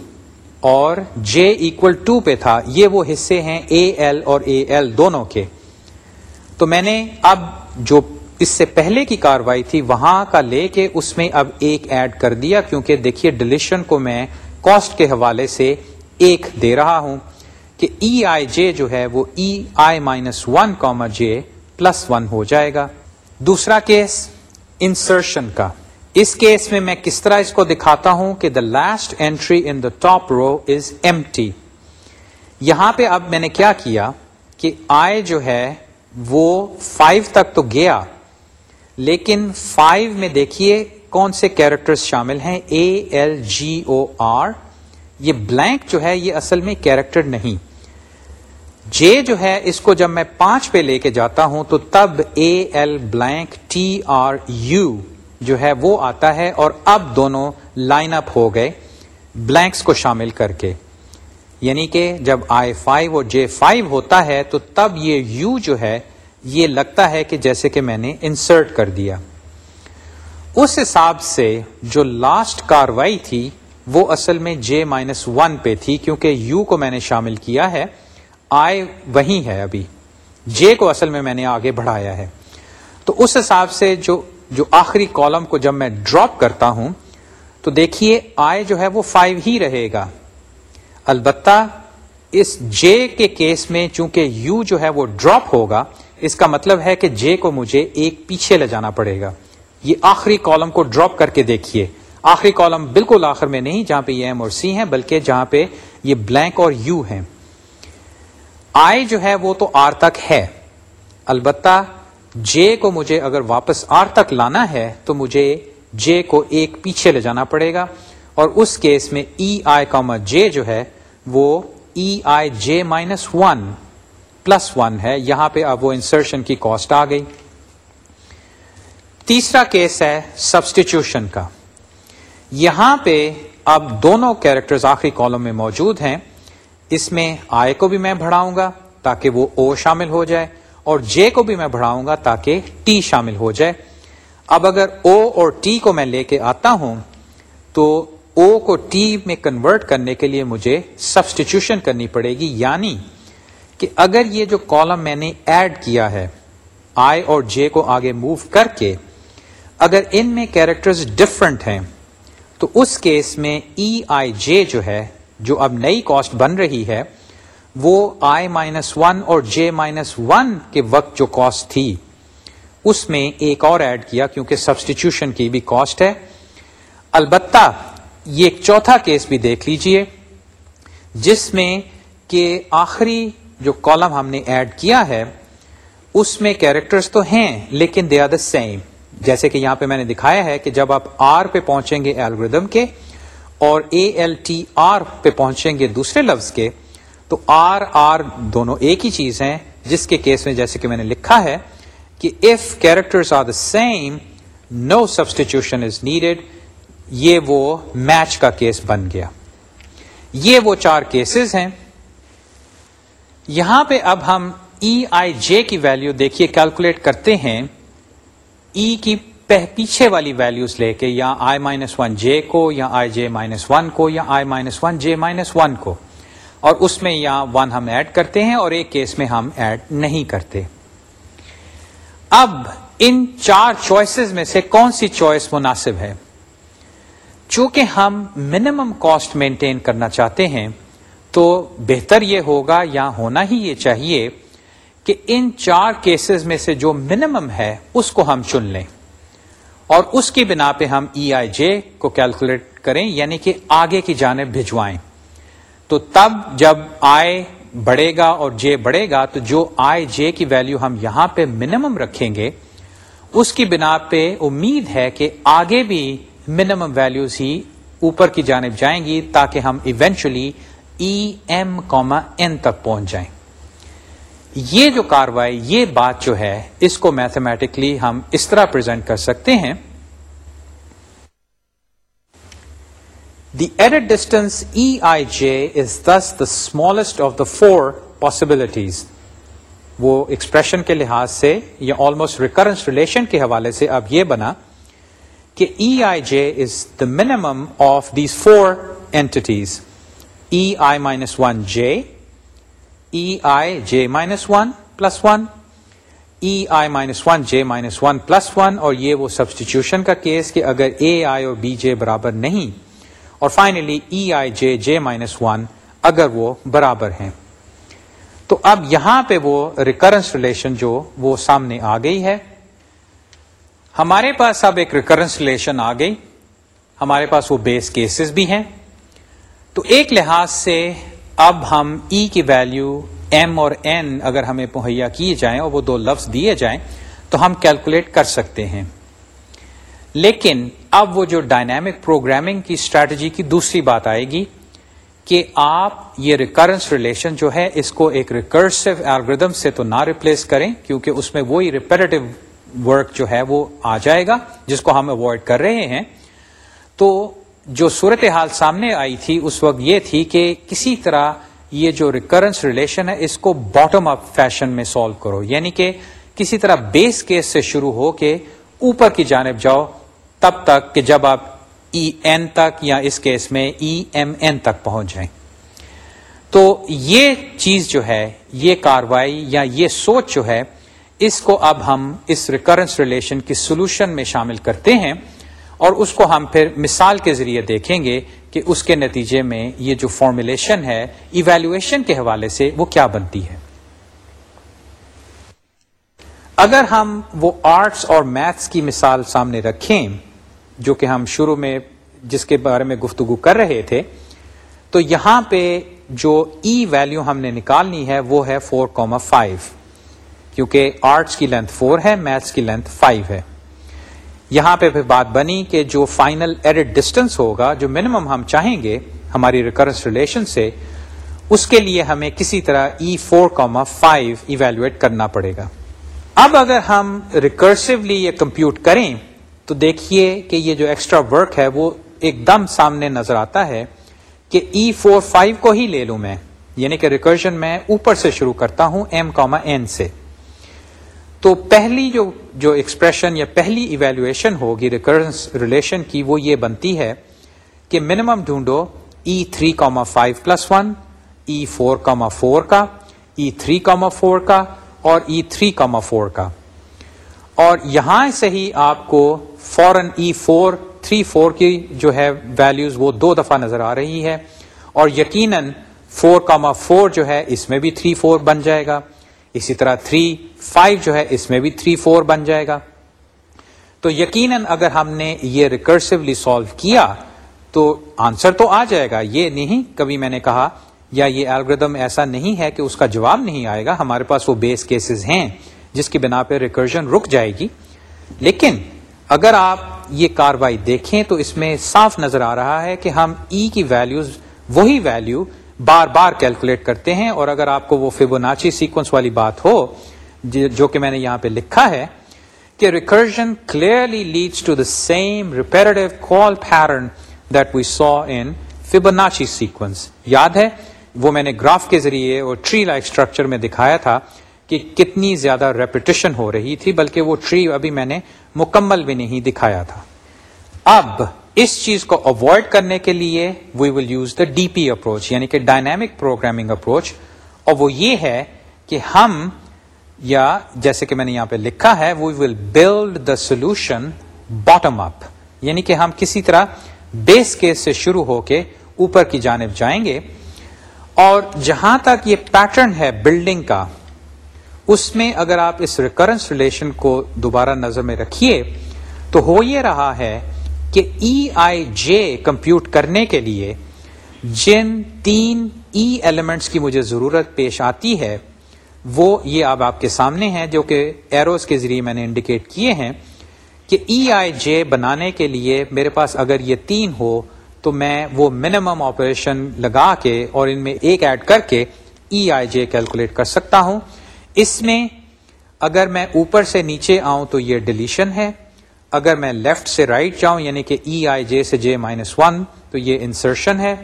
اور جے ایکول ٹو پہ تھا، یہ وہ حصے ہیں اے ایل اور اے ایل دونوں کے۔ تو میں نے اب جو اس سے پہلے کی کاروائی تھی، وہاں کا لے کے اس میں اب ایک ایڈ کر دیا، کیونکہ دیکھیے ڈلیشن کو میں کاسٹ کے حوالے سے ایک دے رہا ہوں کہ ای آئی جے جو ہے وہ E I minus one comma J plus one ہو جائے گا۔ دوسرا کیس انسرشن کا۔ اس کیس میں میں کس طرح اس کو دکھاتا ہوں کہ the last entry in the top row is empty یہاں پہ اب میں نے کیا کیا کہ آئے جو ہے وہ فائیو تک تو گیا، لیکن فائیو میں دیکھیے کون سے کیریکٹر شامل ہیں؟ A L G O R یہ بلینک جو ہے، یہ اصل میں کیریکٹر نہیں۔ جے جو ہے، اس کو جب میں پانچ پہ لے کے جاتا ہوں تو تب A L blank T R U جو ہے وہ آتا ہے اور اب دونوں لائن اپ ہو گئے بلینکس کو شامل کر کے۔ یعنی کہ جب آئی فائیو اور جے فائیو ہوتا ہے تو تب یہ یو جو ہے، یہ لگتا ہے کہ جیسے کہ میں نے انسرٹ کر دیا۔ اس حساب سے جو لاسٹ کاروائی تھی، وہ اصل میں جے مائنس ون پہ تھی، کیونکہ یو کو میں نے شامل کیا ہے۔ آئی وہی ہے ابھی۔ جے کو اصل میں میں نے آگے بڑھایا ہے۔ تو اس حساب سے جو جو آخری کالم کو جب میں ڈراپ کرتا ہوں، تو دیکھیے آئے جو ہے وہ فائیو ہی رہے گا۔ البتہ اس جے کے کیس میں چونکہ یو جو ہے وہ ڈراپ ہوگا، اس کا مطلب ہے کہ جے کو مجھے ایک پیچھے لے جانا پڑے گا۔ یہ آخری کالم کو ڈراپ کر کے دیکھیے۔ آخری کالم بالکل آخر میں نہیں جہاں پہ یہ ایم اور سی ہیں، بلکہ جہاں پہ یہ بلینک اور یو ہیں۔ آئی جو ہے وہ تو آر تک ہے۔ البتہ جے کو مجھے اگر واپس آر تک لانا ہے تو مجھے جے کو ایک پیچھے لے جانا پڑے گا اور اس کیس میں ای آئی کاما جے جو ہے وہ E I J minus one plus one ہے۔ یہاں پہ اب وہ انسرشن کی کاسٹ آ گئی۔ تیسرا کیس ہے سبسٹیچیوشن کا۔ یہاں پہ اب دونوں کیریکٹرز آخری کالم میں موجود ہیں۔ اس میں آئے کو بھی میں بڑھاؤں گا تاکہ وہ او شامل ہو جائے۔ اور جے کو بھی میں بڑھاؤں گا تاکہ ٹی شامل ہو جائے۔ اب اگر او اور ٹی کو میں لے کے آتا ہوں، تو او کو ٹی میں کنورٹ کرنے کے لیے مجھے سبسٹیچیوشن کرنی پڑے گی۔ یعنی کہ اگر یہ جو کالم میں نے ایڈ کیا ہے آئی اور جے کو آگے موو کر کے اگر ان میں کیریکٹرز ڈفرنٹ ہیں، تو اس کیس میں ای آئی جے جو ہے، جو اب نئی کاسٹ بن رہی ہے وہ آئی مائنس ون اور جے مائنس ون کے وقت جو کاسٹ تھی، اس میں ایک اور ایڈ کیا کیونکہ سبسٹیچیوشن کی بھی کاسٹ ہے۔ البتہ یہ ایک چوتھا کیس بھی دیکھ لیجیے، جس میں کہ آخری جو کالم ہم نے ایڈ کیا ہے، اس میں کیریکٹرز تو ہیں، لیکن دے آر دا سیم جیسے کہ یہاں پہ میں نے دکھایا ہے کہ جب آپ آر پہ پہنچیں گے ایلگردم کے اور اے ایل ٹی آر پہ پہنچیں گے دوسرے لفظ کے تو آر آر دونوں ایک ہی چیز ہیں، جس کے کیس میں جیسے کہ میں نے لکھا ہے کہ if character are the same no substitution is needed یہ وہ میچ کا کیس بن گیا۔ یہ وہ چار کیسز ہیں۔ یہاں پہ اب ہم ای آئی جے کی ویلو دیکھیے کیلکولیٹ کرتے ہیں۔ ای e کی پیچھے والی ویلوز لے کے، یا آئی مائنس ون جے کو، یا آئی جے مائنس ون کو، یا I minus one J minus one کو۔ اور اس میں یا ون ہم ایڈ کرتے ہیں اور ایک کیس میں ہم ایڈ نہیں کرتے۔ اب ان چار چوائسز میں سے کون سی چوائس مناسب ہے؟ چونکہ ہم منیمم کاسٹ مینٹین کرنا چاہتے ہیں، تو بہتر یہ ہوگا یا ہونا ہی یہ چاہیے کہ ان چار کیسز میں سے جو منیمم ہے، اس کو ہم چن لیں۔ اور اس کی بنا پہ ہم ای آئی جے کو کیلکولیٹ کریں یعنی کہ آگے کی جانب بھجوائیں۔ تو تب جب آئے بڑھے گا اور جے بڑھے گا، تو جو آئی جے کی ویلو ہم یہاں پہ منیمم رکھیں گے، اس کی بنا پہ امید ہے کہ آگے بھی منیمم ویلوز ہی اوپر کی جانب جائیں گی تاکہ ہم eventually E M comma N تک پہنچ جائیں۔ یہ جو کاروائی، یہ بات جو ہے، اس کو میتھمیٹکلی ہم اس طرح پرزینٹ کر سکتے ہیں۔ The edit distance E I J is this the smallest of the four possibilities وہ ایکسپریشن کے لحاظ سے یا آلموسٹ ریکرنس ریلیشن کے حوالے سے اب یہ بنا کہ E I J is the minimum of these four entries E I minus one J E I J minus one plus one E I minus one J minus one plus one اور یہ وہ سبسٹیچیوشن کا کیس کہ اگر اے آئی اور بی جے برابر نہیں اور finally E I J J minus one اگر وہ برابر ہیں۔ تو اب یہاں پہ وہ ریکرنس ریلیشن جو وہ سامنے آ گئی ہے۔ ہمارے پاس اب ایک ریکرنس ریلیشن آ گئی۔ ہمارے پاس وہ بیس کیسز بھی ہیں۔ تو ایک لحاظ سے اب ہم ای کی ویلو ایم اور این اگر ہمیں مہیا کیے جائیں اور وہ دو لفظ دیے جائیں، تو ہم کیلکولیٹ کر سکتے ہیں۔ لیکن اب وہ جو ڈائنامک پروگرامنگ کی اسٹریٹجی کی دوسری بات آئے گی کہ آپ یہ ریکرنس ریلیشن جو ہے اس کو ایک ریکرسو الگریدم سے تو نہ ریپلیس کریں، کیونکہ اس میں وہی ریپیریٹو ورک جو ہے وہ آ جائے گا، جس کو ہم اوائڈ کر رہے ہیں۔ تو جو صورت حال سامنے آئی تھی، اس وقت یہ تھی کہ کسی طرح یہ جو ریکرنس ریلیشن ہے، اس کو باٹم اپ فیشن میں سالو کرو۔ یعنی کہ کسی طرح بیس کیس سے شروع ہو کے اوپر کی جانب جاؤ تب تک کہ جب آپ ای این تک یا اس کیس میں ای ایم این تک پہنچ جائیں۔ تو یہ چیز جو ہے، یہ کاروائی یا یہ سوچ جو ہے، اس کو اب ہم اس ریکرنس ریلیشن کی سولوشن میں شامل کرتے ہیں اور اس کو ہم پھر مثال کے ذریعے دیکھیں گے کہ اس کے نتیجے میں یہ جو فارمولیشن ہے ایویلویشن کے حوالے سے وہ کیا بنتی ہے۔ اگر ہم وہ آرٹس اور میتھس کی مثال سامنے رکھیں جو کہ ہم شروع میں جس کے بارے میں گفتگو کر رہے تھے، تو یہاں پہ جو e ای ویلو ہم نے نکالنی ہے، وہ ہے فور کوما فائیو کیونکہ آرٹس کی لینتھ فور ہے میتھس کی لینتھ فائیو ہے۔ یہاں پہ پھر بات بنی کہ جو فائنل ایڈٹ ڈسٹینس ہوگا، جو منیمم ہم چاہیں گے ہماری ریکرنس ریلیشن سے، اس کے لیے ہمیں کسی طرح E four comma five evaluate کرنا پڑے گا۔ اب اگر ہم ریکرسولی یہ کمپیوٹ کریں تو دیکھیے کہ یہ جو ایکسٹرا ورک ہے وہ ایک دم سامنے نظر آتا ہے کہ ای فور فائیو کو ہی لے لوں میں یعنی کہ ریکرشن میں اوپر سے شروع کرتا ہوں ایم کاما این سے۔ تو پہلی جو جو ایکسپریشن یا پہلی ایویلویشن ہوگی ریکرنس ریلیشن کی وہ یہ بنتی ہے کہ منیمم ڈھونڈو E three comma five plus one E four comma four کا ای تھری کاما فور کا اور ای تھری کاما فور کا۔ اور یہاں سے ہی آپ کو فورن ای فور تھری فور کی جو ہے ویلوز وہ دو دفعہ نظر آ رہی ہے اور یقیناً فور کاما فور جو ہے اس میں بھی تھری فور بن جائے گا۔ اسی طرح تھری فائیو جو ہے اس میں بھی تھری فور بن جائے گا۔ تو یقیناً اگر ہم نے یہ ریکرسولی سالو کیا تو آنسر تو آ جائے گا۔ یہ نہیں، کبھی میں نے کہا، یا یہ الگریدم ایسا نہیں ہے کہ اس کا جواب نہیں آئے گا، ہمارے پاس وہ بیس کیسز ہیں۔ جس کی بنا پہ ریکرجن رک جائے گی۔ لیکن اگر آپ یہ کاروائی دیکھیں تو اس میں صاف نظر آ رہا ہے کہ ہم ای e کی ویلوز وہی ویلو بار بار کیلکولیٹ کرتے ہیں اور اگر آپ کو وہ فیبوناچی سیکوینس والی بات ہو، جو کہ میں نے یہاں پہ لکھا ہے کہ recursion clearly leads to the same repetitive call pattern that we saw in Fibonacci sequence یاد ہے، وہ میں نے گراف کے ذریعے اور ٹری لائک اسٹرکچر میں دکھایا تھا۔ کہ کتنی زیادہ ریپیٹیشن ہو رہی تھی، بلکہ وہ ٹری ابھی میں نے مکمل بھی نہیں دکھایا تھا۔ اب اس چیز کو اوائڈ کرنے کے لیے we will use the D P approach یعنی کہ ڈائنامک پروگرامنگ اپروچ اور وہ یہ ہے کہ ہم یا جیسے کہ میں نے یہاں پہ لکھا ہے we will build the solution bottom up یعنی کہ ہم کسی طرح بیس کیس سے شروع ہو کے اوپر کی جانب جائیں گے۔ اور جہاں تک یہ پیٹرن ہے بلڈنگ کا اس میں اگر آپ اس ریکرنس ریلیشن کو دوبارہ نظر میں رکھیے، تو ہو یہ رہا ہے کہ ای آئی جے کمپیوٹ کرنے کے لیے جن تین e ای ایلیمنٹس کی مجھے ضرورت پیش آتی ہے، وہ یہ اب آپ کے سامنے ہیں، جو کہ ایروز کے ذریعے میں نے انڈیکیٹ کیے ہیں کہ ای آئی جے بنانے کے لیے میرے پاس اگر یہ تین ہو، تو میں وہ منیمم آپریشن لگا کے اور ان میں ایک ایڈ کر کے ای آئی جے کیلکولیٹ کر سکتا ہوں۔ اس میں اگر میں اوپر سے نیچے آؤں تو یہ ڈلیشن ہے۔ اگر میں لیفٹ سے رائٹ right جاؤں یعنی کہ ای آئی جے سے جے مائنس ون تو یہ انسرشن ہے۔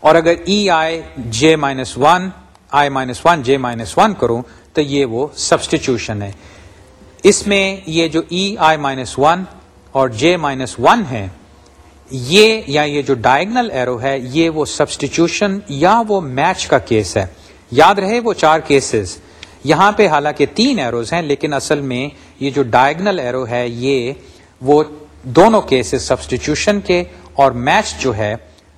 اور اگر E I J minus one I minus one J minus one کروں تو یہ وہ سبسٹیچیوشن ہے۔ اس میں یہ جو ای آئی مائنس ون اور جے مائنس ون ہے، یہ یا یہ جو ڈائگنل ایرو ہے، یہ وہ سبسٹیچیوشن یا وہ میچ کا کیس ہے۔ یاد رہے وہ چار کیسز یہاں پہ حالانکہ تین ایروز ہیں، لیکن اصل میں یہ جو ڈائگنل ایرو ہے، یہ وہ دونوں کیسز سبسٹیچیوشن کے اور میچ جو ہے،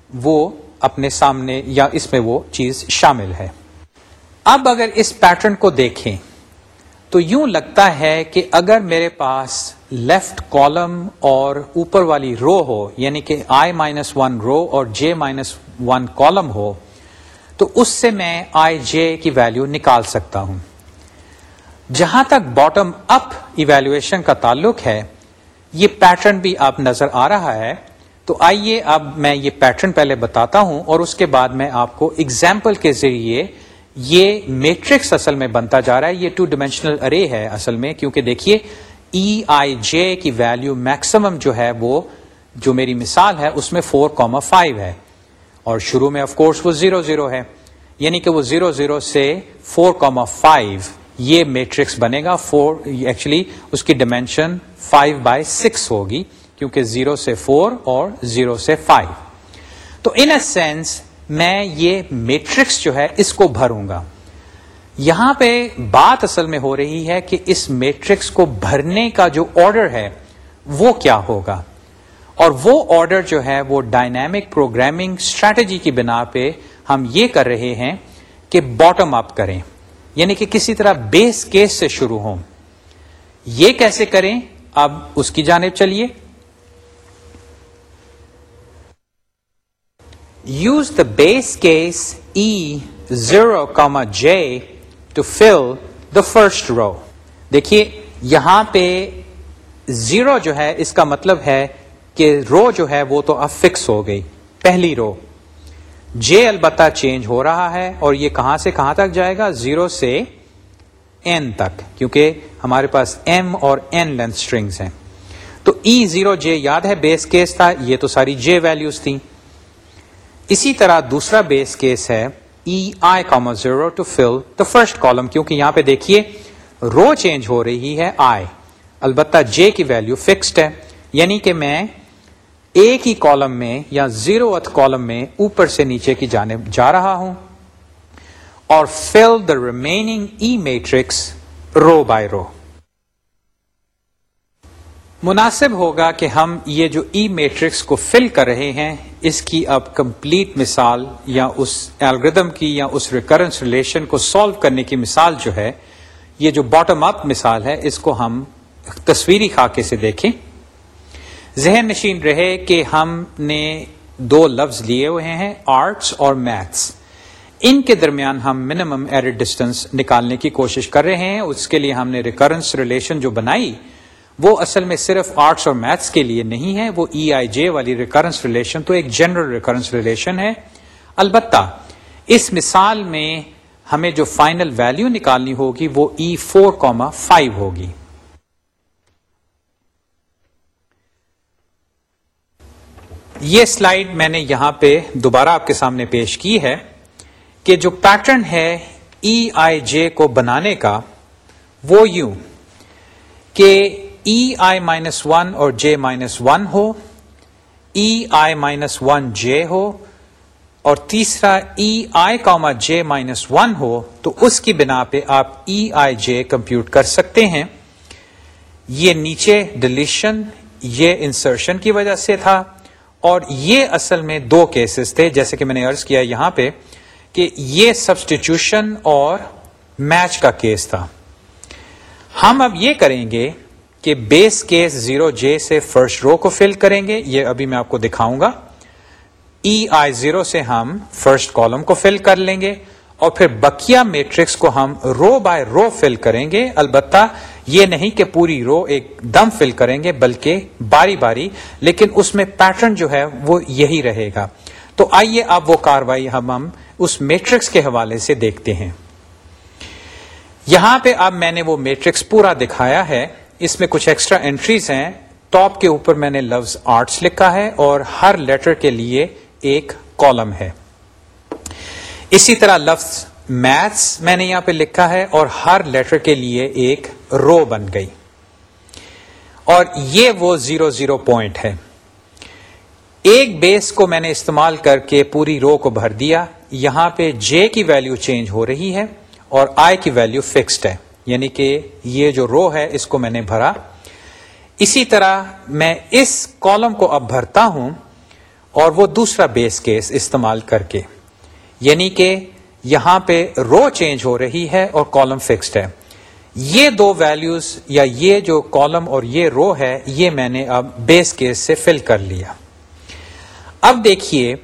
وہ اپنے سامنے یا اس میں وہ چیز شامل ہے۔ اب اگر اس پیٹرن کو دیکھیں، تو یوں لگتا ہے کہ اگر میرے پاس لیفٹ کالم اور اوپر والی رو ہو یعنی کہ آئی مائنس ون رو اور جے مائنس ون کالم ہو، تو اس سے میں آئی جے کی ویلو نکال سکتا ہوں۔ جہاں تک باٹم اپ ایویلویشن کا تعلق ہے، یہ پیٹرن بھی اب نظر آ رہا ہے۔ تو آئیے اب میں یہ پیٹرن پہلے بتاتا ہوں اور اس کے بعد میں آپ کو اگزامپل کے ذریعے یہ میٹرکس اصل میں بنتا جا رہا ہے۔ یہ ٹو ڈائمینشنل ارے ہے اصل میں، کیونکہ دیکھیے ای آئی جے کی ویلو میکسیمم جو ہے وہ، جو میری مثال ہے، اس میں فور کاما فائیو ہے۔ اور شروع میں آف کورس وہ زیرو زیرو ہے یعنی کہ وہ زیرو زیرو سے فور کاما فائیو یہ میٹرکس بنے گا فور ایکچولی اس کی ڈائمینشن فائیو بائی سکس ہوگی، کیونکہ زیرو سے فور اور زیرو سے فائیو تو ان اے سینس میں یہ میٹرکس جو ہے اس کو بھروں گا۔ یہاں پہ بات اصل میں ہو رہی ہے کہ اس میٹرکس کو بھرنے کا جو آرڈر ہے، وہ کیا ہوگا۔ اور وہ آرڈر جو ہے، وہ ڈائنامک پروگرامنگ اسٹریٹجی کی بنا پہ ہم یہ کر رہے ہیں کہ باٹم اپ کریں۔ یعنی کہ کسی طرح بیس کیس سے شروع ہوں۔ یہ کیسے کریں؟ اب اس کی جانب چلیے۔ Use the base case E0, J to fill the first row دیکھیے یہاں پہ زیرو جو ہے اس کا مطلب ہے کہ رو جو ہے وہ تو اب فکس ہو گئی۔ پہلی رو جے البتہ چینج ہو رہا ہے اور یہ کہاں سے کہاں تک جائے گا؟ زیرو سے این تک، کیونکہ ہمارے پاس ایم اور این لینتھ اسٹرنگس ہیں۔ تو ای زیرو جے یاد ہے بیس کیس تھا، یہ تو ساری جے ویلوز تھیں۔ اسی طرح دوسرا بیس کیس ہے E I comma zero to fill the first column کیونکہ یہاں پہ دیکھیے رو چینج ہو رہی ہے آئی البتہ جے کی ویلو فکسڈ ہے۔ یعنی کہ میں ایک ہی کالم میں یا زیرو اتھ کالم میں اوپر سے نیچے کی جانب جا رہا ہوں اور fill the remaining E matrix row by row. مناسب ہوگا کہ ہم یہ جو ای میٹرکس کو فل کر رہے ہیں، اس کی اب کمپلیٹ مثال یا اس الگریدم کی یا اس ریکرنس ریلیشن کو سالو کرنے کی مثال جو ہے، یہ جو باٹم اپ مثال ہے، اس کو ہم تصویری خاکے سے دیکھیں۔ ذہن نشین رہے کہ ہم نے دو لفظ لیے ہوئے ہیں، آرٹس اور میتھس۔ ان کے درمیان ہم منیمم ایرڈ ڈسٹینس نکالنے کی کوشش کر رہے ہیں۔ اس کے لیے ہم نے ریکرنس ریلیشن جو بنائی، وہ اصل میں صرف آرٹس اور میتھس کے لیے نہیں ہے۔ وہ ای آئی جے والی ریکرنس ریلیشن تو ایک جنرل ریکرنس ریلیشن ہے۔ البتہ، اس مثال میں ہمیں جو فائنل ویلو نکالنی ہوگی، وہ ای فور کوما فائیو ہوگی۔ یہ سلائیڈ میں نے یہاں پہ دوبارہ آپ کے سامنے پیش کی ہے کہ جو پیٹرن ہے ای آئی جے کو بنانے کا وہ یوں کہ ای آئی مائنس ون اور J minus one who, E I minus one J ہو، اور تیسرا E I comma J minus one ہو، تو اس کی بنا پہ آپ ای آئی جے کمپیوٹ کر سکتے ہیں۔ یہ نیچے ڈلیشن یہ انسرشن کی وجہ سے تھا۔ اور یہ اصل میں دو کیسز تھے، جیسے کہ میں نے ارض کیا یہاں پہ کہ یہ سبسٹیٹیوشن اور میچ کا کیس تھا۔ ہم اب یہ کریں گے کہ بیس کیس زیرو جے سے فرسٹ رو کو فل کریں گے، یہ ابھی میں آپ کو دکھاؤں گا۔ ای آئی زیرو سے ہم فرسٹ کالم کو فل کر لیں گے اور پھر بکیا میٹرکس کو ہم رو بائی رو فل کریں گے۔ البتہ یہ نہیں کہ پوری رو ایک دم فل کریں گے، بلکہ باری باری، لیکن اس میں پیٹرن جو ہے وہ یہی رہے گا۔ تو آئیے اب وہ کاروائی ہم ہم اس میٹرکس کے حوالے سے دیکھتے ہیں۔ یہاں پہ اب میں نے وہ میٹرکس پورا دکھایا ہے۔ اس میں کچھ ایکسٹرا انٹریز ہیں۔ ٹاپ کے اوپر میں نے لفظ آرٹس لکھا ہے اور ہر لیٹر کے لیے ایک کالم ہے۔ اسی طرح لفظ میتھس میں نے یہاں پہ لکھا ہے اور ہر لیٹر کے لیے ایک رو بن گئی۔ اور یہ وہ زیرو زیرو پوائنٹ ہے۔ ایک بیس کو میں نے استعمال کر کے پوری رو کو بھر دیا۔ یہاں پہ جے کی ویلیو چینج ہو رہی ہے اور آئی کی ویلیو فکسڈ ہے۔ یعنی کہ یہ جو رو ہے، اس کو میں نے بھرا۔ اسی طرح میں اس کالم کو اب بھرتا ہوں اور وہ دوسرا بیس کیس استعمال کر کے۔ یعنی کہ یہاں پہ رو چینج ہو رہی ہے اور کالم فکسڈ ہے۔ یہ دو ویلیوز یا یہ جو کالم اور یہ رو ہے، یہ میں نے اب بیس کیس سے فل کر لیا۔ اب دیکھیے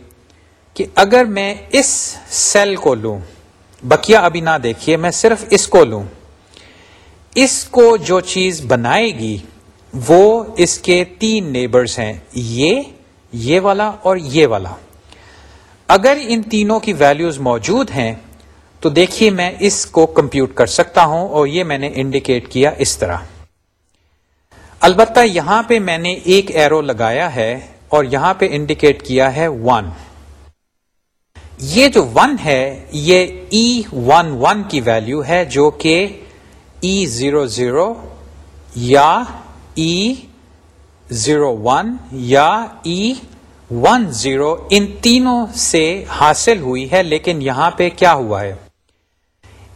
کہ اگر میں اس سیل کو لوں بکیا ابھی نہ دیکھیے، میں صرف اس کو لوں۔ اس کو جو چیز بنائے گی، وہ اس کے تین نیبرز ہیں، یہ یہ والا اور یہ والا۔ اگر ان تینوں کی ویلیوز موجود ہیں، تو دیکھیے میں اس کو کمپیوٹ کر سکتا ہوں اور یہ میں نے انڈیکیٹ کیا اس طرح۔ البتہ یہاں پہ میں نے ایک ایرو لگایا ہے اور یہاں پہ انڈیکیٹ کیا ہے ون یہ جو ون ہے، یہ ای ون ون کی ویلیو ہے جو کہ ای زیرو زیرو یا ای زیرو ون یا ای ون زیرو ان تینوں سے حاصل ہوئی ہے، لیکن یہاں پہ کیا ہوا ہے؟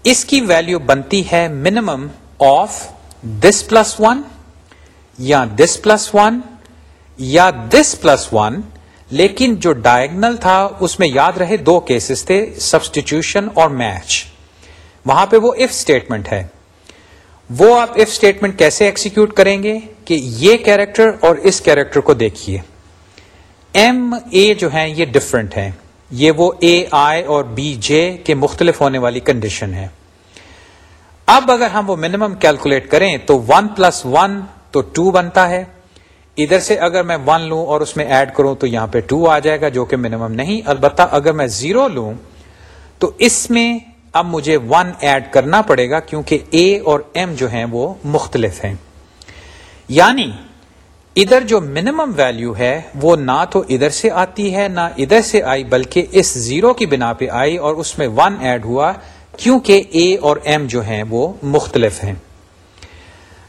اس کی ویلیو بنتی ہے minimum of this plus one یا دس پلس ون یا دس پلس ون لیکن جو ڈائگنل تھا، اس میں یاد رہے دو کیسز تھے سبسٹیٹیوشن اور میچ وہاں پہ وہ اف اسٹیٹمنٹ ہے۔ وہ آپ اف اسٹیٹمنٹ کیسے ایکسیکیوٹ کریں گے؟ کہ یہ کیریکٹر اور اس کیریکٹر کو دیکھیے۔ ایم اے جو ہیں، یہ ڈفرنٹ ہیں. یہ وہ اے آئی اور بی جے کے مختلف ہونے والی کنڈیشن ہے اب اگر ہم وہ منیمم کیلکولیٹ کریں تو ون پلس ون تو ٹو بنتا ہے. ادھر سے اگر میں ون لوں اور اس میں ایڈ کروں تو یہاں پہ ٹو آ جائے گا جو کہ منیمم نہیں. البتہ اگر میں زیرو لوں تو اس میں اب مجھے ون ایڈ کرنا پڑے گا کیونکہ اے اور ایم جو ہیں وہ مختلف ہیں. یعنی ادھر جو منیمم ویلو ہے وہ نہ تو ادھر سے آتی ہے، نہ ادھر سے آئی، بلکہ اس زیرو کی بنا پہ آئی اور اس میں ون ایڈ ہوا، کیونکہ اے اور ایم جو ہیں وہ مختلف ہیں۔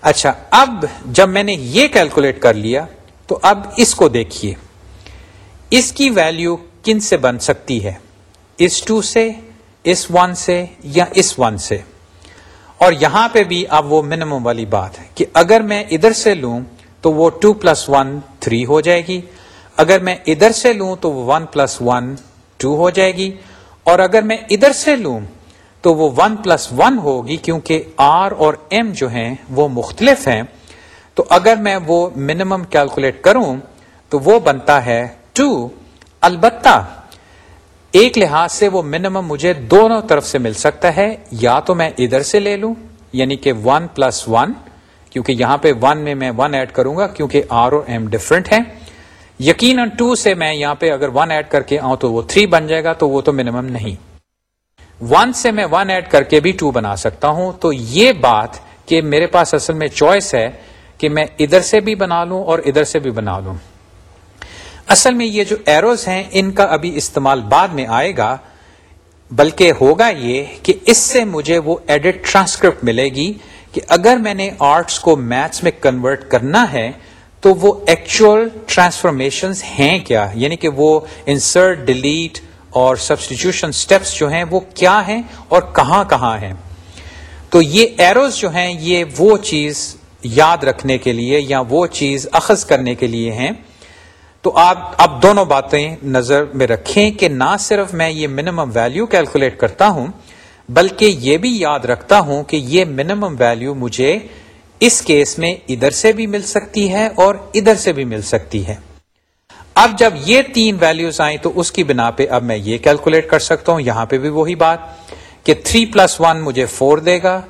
اچھا اب جب میں نے یہ کیلکولیٹ کر لیا، تو اب اس کو دیکھیے۔ اس کی ویلو کن سے بن سکتی ہے؟ اس ٹو سے، اس ون سے یا اس ون سے؟ اور یہاں پہ بھی اب وہ منیمم والی بات ہے کہ اگر میں ادھر سے لوں تو وہ ٹو پلس ون تھری ہو جائے گی۔ اگر میں ادھر سے لوں تو وہ ون پلس ون ٹو ہو جائے گی۔ اور اگر میں ادھر سے لوں تو وہ ون پلس ون ہوگی کیونکہ آر اور ایم جو ہیں وہ مختلف ہیں۔ تو اگر میں وہ منیمم کیلکولیٹ کروں تو وہ بنتا ہے ٹو۔ البتہ ایک لحاظ سے وہ منیمم مجھے دونوں طرف سے مل سکتا ہے۔ یا تو میں ادھر سے لے لوں یعنی کہ ون پلس ون کیونکہ یہاں پہ ون میں میں ون ایڈ کروں گا کیونکہ آر اور ایم ڈفرنٹ ہے یقیناً ٹو سے میں یہاں پہ اگر ون ایڈ کر کے آؤں تو وہ تھری بن جائے گا تو وہ تو منیمم نہیں۔ ون سے میں ون ایڈ کر کے بھی ٹو بنا سکتا ہوں۔ تو یہ بات کہ میرے پاس اصل میں چوائس ہے کہ میں ادھر سے بھی بنا لوں اور ادھر سے بھی بنا لوں۔ اصل میں یہ جو ایروز ہیں، ان کا ابھی استعمال بعد میں آئے گا۔ بلکہ ہوگا یہ کہ اس سے مجھے وہ ایڈٹ ٹرانسکرپٹ ملے گی۔ کہ اگر میں نے آرٹس کو میتھس میں کنورٹ کرنا ہے، تو وہ ایکچوئل ٹرانسفارمیشن ہیں کیا؟ یعنی کہ وہ انسرٹ ڈیلیٹ اور سبسٹیٹیوشن اسٹیپس جو ہیں، وہ کیا ہیں اور کہاں کہاں ہیں؟ تو یہ ایروز جو ہیں، یہ وہ چیز یاد رکھنے کے لیے یا وہ چیز اخذ کرنے کے لیے ہیں۔ تو آپ اب دونوں باتیں نظر میں رکھیں کہ نہ صرف میں یہ منیمم ویلیو کیلکولیٹ کرتا ہوں بلکہ یہ بھی یاد رکھتا ہوں کہ یہ منیمم ویلیو مجھے اس کیس میں ادھر سے بھی مل سکتی ہے اور ادھر سے بھی مل سکتی ہے۔ اب جب یہ تین ویلیوز آئیں تو اس کی بنا پہ اب میں یہ کیلکولیٹ کر سکتا ہوں۔ یہاں پہ بھی وہی بات کہ 3 پلس ون مجھے 4 دے گا۔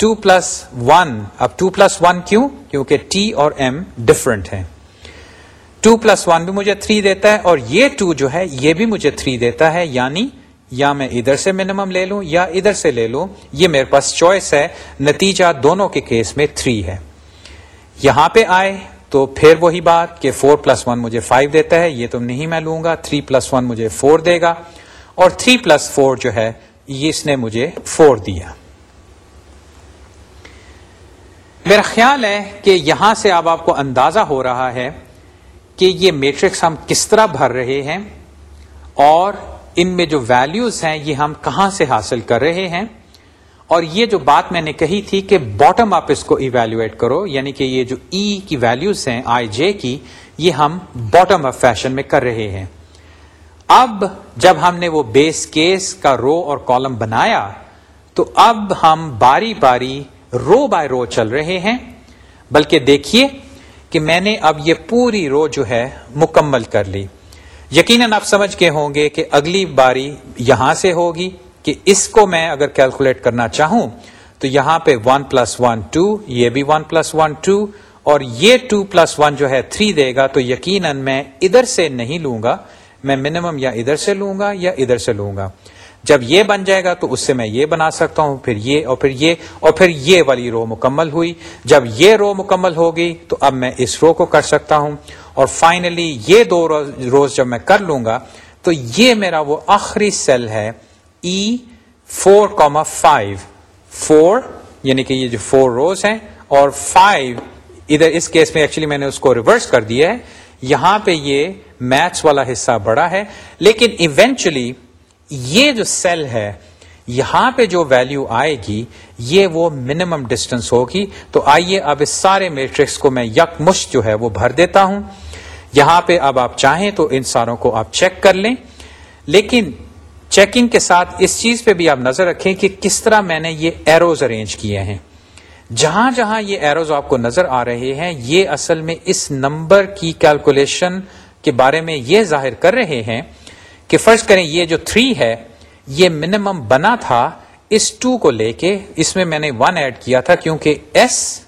2 پلس ون اب 2 پلس ون کیوں؟ کیونکہ ٹی اور ایم ڈفرنٹ ہیں۔ 2 پلس ون بھی مجھے 3 دیتا ہے اور یہ 2 جو ہے، یہ بھی مجھے 3 دیتا ہے یعنی یا میں ادھر سے منیمم لے لوں یا ادھر سے لے لوں، یہ میرے پاس چوائس ہے، نتیجہ دونوں کے کیس میں 3 ہے۔ یہاں پہ آئے تو پھر وہی بات کہ 4 پلس ون مجھے 5 دیتا ہے، یہ تو نہیں میں لوں گا 3 پلس ون مجھے 4 دے گا۔ اور 3 پلس فور جو ہے، یہ اس نے مجھے 4 دیا۔ میرا خیال ہے کہ یہاں سے اب آپ کو اندازہ ہو رہا ہے کہ یہ میٹرکس ہم کس طرح بھر رہے ہیں اور ان میں جو ویلیوز ہیں یہ ہم کہاں سے حاصل کر رہے ہیں؟ اور یہ جو بات میں نے کہی تھی کہ باٹم اپ اس کو ایویلویٹ کرو یعنی کہ یہ جو ای e کی ویلیوز ہیں آئی جے کی، یہ ہم باٹم اپ فیشن میں کر رہے ہیں۔ اب جب ہم نے وہ بیس کیس کا رو اور کالم بنایا، تو اب ہم باری باری رو بائی رو چل رہے ہیں۔ بلکہ دیکھیے کہ میں نے اب یہ پوری رو جو ہے مکمل کر لی۔ یقیناً آپ سمجھ کے ہوں گے کہ اگلی باری یہاں سے ہوگی کہ اس کو میں اگر کیلکولیٹ کرنا چاہوں تو یہاں پہ ون پلس ون ٹو، یہ بھی ون پلس ون ٹو، اور یہ ٹو پلس ون جو ہے تھری دے گا تو یقیناً میں ادھر سے نہیں لوں گا، میں منیمم یا ادھر سے لوں گا یا ادھر سے لوں گا۔ جب یہ بن جائے گا تو اس سے میں یہ بنا سکتا ہوں، پھر یہ اور پھر یہ، اور پھر یہ والی رو مکمل ہوئی۔ جب یہ رو مکمل ہوگی تو اب میں اس رو کو کر سکتا ہوں۔ اور فائنلی یہ دو روز جب میں کر لوں گا، تو یہ میرا وہ آخری سیل ہے E four comma five four یعنی کہ یہ جو فور روز ہیں، اور فائیو ادھر اس کیس میں ایکچولی میں نے اس کو ریورس کر دیا ہے۔ یہاں پہ یہ میتھس والا حصہ بڑا ہے، لیکن ایونچولی یہ جو سیل ہے، یہاں پہ جو ویلو آئے گی، یہ وہ منیمم ڈسٹینس ہوگی۔ تو آئیے اب اس سارے میٹرکس کو میں یک مشت جو ہے وہ بھر دیتا ہوں۔ یہاں پہ اب آپ چاہیں تو ان ساروں کو آپ چیک کر لیں۔ لیکن چیکنگ کے ساتھ اس چیز پہ بھی آپ نظر رکھیں کہ کس طرح میں نے یہ ایروز ارینج کیے ہیں۔ جہاں جہاں یہ ایروز آپ کو نظر آ رہے ہیں، یہ اصل میں اس نمبر کی کیلکولیشن کے بارے میں یہ ظاہر کر رہے ہیں کہ فرض کریں یہ جو تھری ہے، یہ منیمم بنا تھا، اس ٹو کو لے کے اس میں میں نے ون ایڈ کیا تھا کیونکہ ایس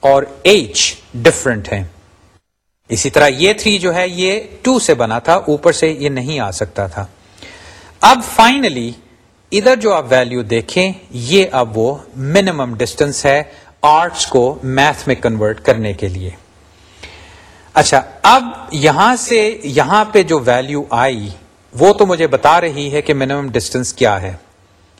اور ایچ ڈفرنٹ ہیں۔ اسی طرح یہ تھری جو ہے یہ ٹو سے بنا تھا، اوپر سے یہ نہیں آ سکتا تھا۔ اب فائنلی ادھر جو آپ ویلو دیکھیں، یہ اب وہ منیمم ڈسٹینس ہے آرٹس کو میتھ میں کنورٹ کرنے کے لیے۔ اچھا اب یہاں سے یہاں پہ جو ویلو آئی، وہ تو مجھے بتا رہی ہے کہ منیمم ڈسٹینس کیا ہے۔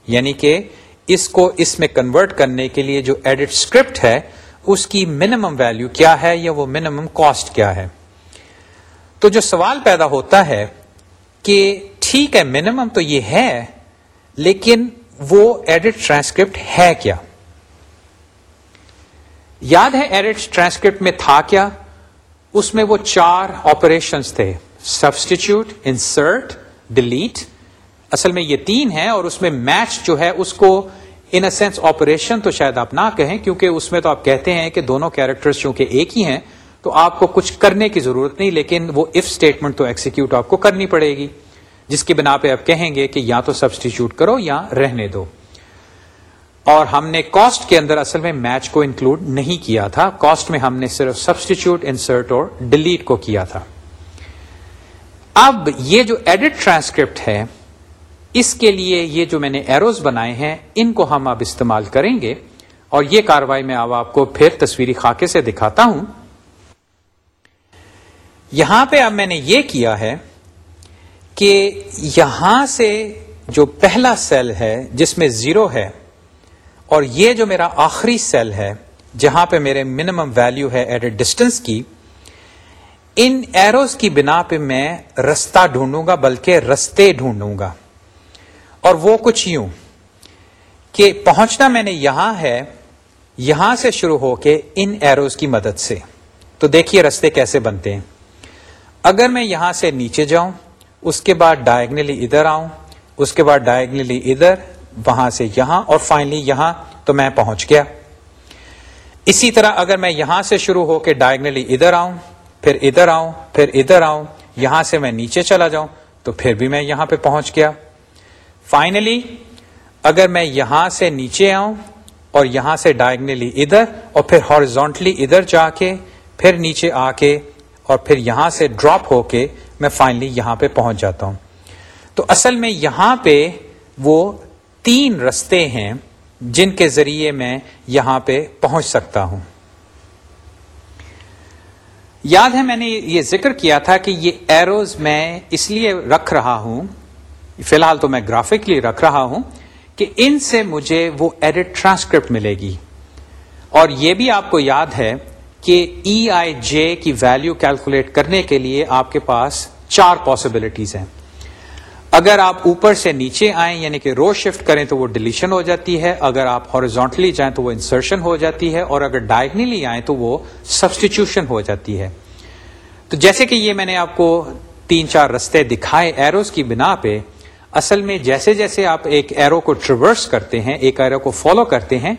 یعنی کہ اس کو اس میں کنورٹ کرنے کے لیے جو ایڈٹ اسکرپٹ ہے اس کی منیمم ویلو کیا ہے یا وہ منیمم کاسٹ کیا ہے؟ تو جو سوال پیدا ہوتا ہے کہ ٹھیک ہے منیمم تو یہ ہے، لیکن وہ ایڈٹ ٹرانسکرپٹ ہے کیا؟ یاد ہے ایڈٹ ٹرانسکرپٹ میں تھا کیا؟ اس میں وہ چار آپریشنس تھے۔ سبسٹیچیوٹ انسرٹ ڈیلیٹ اصل میں یہ تین ہے اور اس میں میچ جو ہے اس کو ان سینس آپریشن تو شاید آپ نہ کہیں، کیونکہ اس میں تو آپ کہتے ہیں کہ دونوں کیریکٹر چونکہ ایک ہی ہیں، تو آپ کو کچھ کرنے کی ضرورت نہیں، لیکن وہ اف اسٹیٹمنٹ تو ایکسیکیوٹ آپ کو کرنی پڑے گی، جس کی بنا پہ آپ کہیں گے کہ یا تو سبسٹیچیوٹ کرو یا رہنے دو۔ اور ہم نے کاسٹ کے اندر اصل میں میچ کو انکلوڈ نہیں کیا تھا کاسٹ میں ہم نے صرف سبسٹیچیوٹ انسرٹ اور ڈیلیٹ کو کیا تھا۔ اب یہ جو ایڈٹ ٹرانسکرپٹ ہے اس کے لیے یہ جو میں نے ایروز بنائے ہیں، ان کو ہم اب استعمال کریں گے۔ اور یہ کاروائی میں اب آپ کو پھر تصویری خاکے سے دکھاتا ہوں۔ یہاں پہ اب میں نے یہ کیا ہے کہ یہاں سے جو پہلا سیل ہے، جس میں زیرو ہے، اور یہ جو میرا آخری سیل ہے، جہاں پہ میرے منیمم ویلو ہے ایٹ اے ڈسٹینس کی، ان ایروز کی بنا پہ میں رستہ ڈھونڈوں گا، بلکہ رستے ڈھونڈوں گا۔ اور وہ کچھ یوں کہ پہنچنا میں نے یہاں ہے، یہاں سے شروع ہو کے ان ایروز کی مدد سے۔ تو دیکھیے رستے کیسے بنتے ہیں۔ اگر میں یہاں سے نیچے جاؤں، اس کے بعد ڈائگنلی ادھر آؤں، اس کے بعد ڈائگنلی ادھر، وہاں سے یہاں، اور فائنلی یہاں، تو میں پہنچ گیا۔ اسی طرح اگر میں یہاں سے شروع ہو کے ڈائگنلی ادھر آؤں، پھر ادھر آؤں، پھر ادھر آؤں، یہاں سے میں نیچے چلا جاؤں، تو پھر بھی میں یہاں پہ پہنچ گیا۔ فائنلی اگر میں یہاں سے نیچے آؤں اور یہاں سے ڈائگنلی ادھر اور پھر ہارزونٹلی ادھر جا کے پھر نیچے آ کے اور پھر یہاں سے ڈراپ ہو کے میں فائنلی یہاں پہ پہنچ جاتا ہوں۔ تو اصل میں یہاں پہ وہ تین رستے ہیں جن کے ذریعے میں یہاں پہ پہنچ سکتا ہوں۔ یاد ہے میں نے یہ ذکر کیا تھا کہ یہ ایروز میں اس لیے رکھ رہا ہوں فی الحال تو میں گرافکلی رکھ رہا ہوں کہ ان سے مجھے وہ ایڈٹ ٹرانسکرپٹ ملے گی۔ اور یہ بھی آپ کو یاد ہے کہ ای آئی جے کی ویلو کیلکولیٹ کرنے کے لیے آپ کے پاس چار پاسبلٹیز ہیں۔ اگر آپ اوپر سے نیچے آئیں یعنی کہ رو شفٹ کریں تو وہ ڈلیشن ہو جاتی ہے، اگر آپ ہارزونٹلی جائیں تو وہ انسرشن ہو جاتی ہے، اور اگر ڈائگنلی آئیں تو وہ سبسٹیچیوشن ہو جاتی ہے۔ تو جیسے کہ یہ میں نے آپ کو تین چار رستے دکھائے ایروز کی بنا پہ اصل میں جیسے جیسے آپ ایک ایرو کو ٹریورس کرتے ہیں، ایک ایرو کو فالو کرتے ہیں،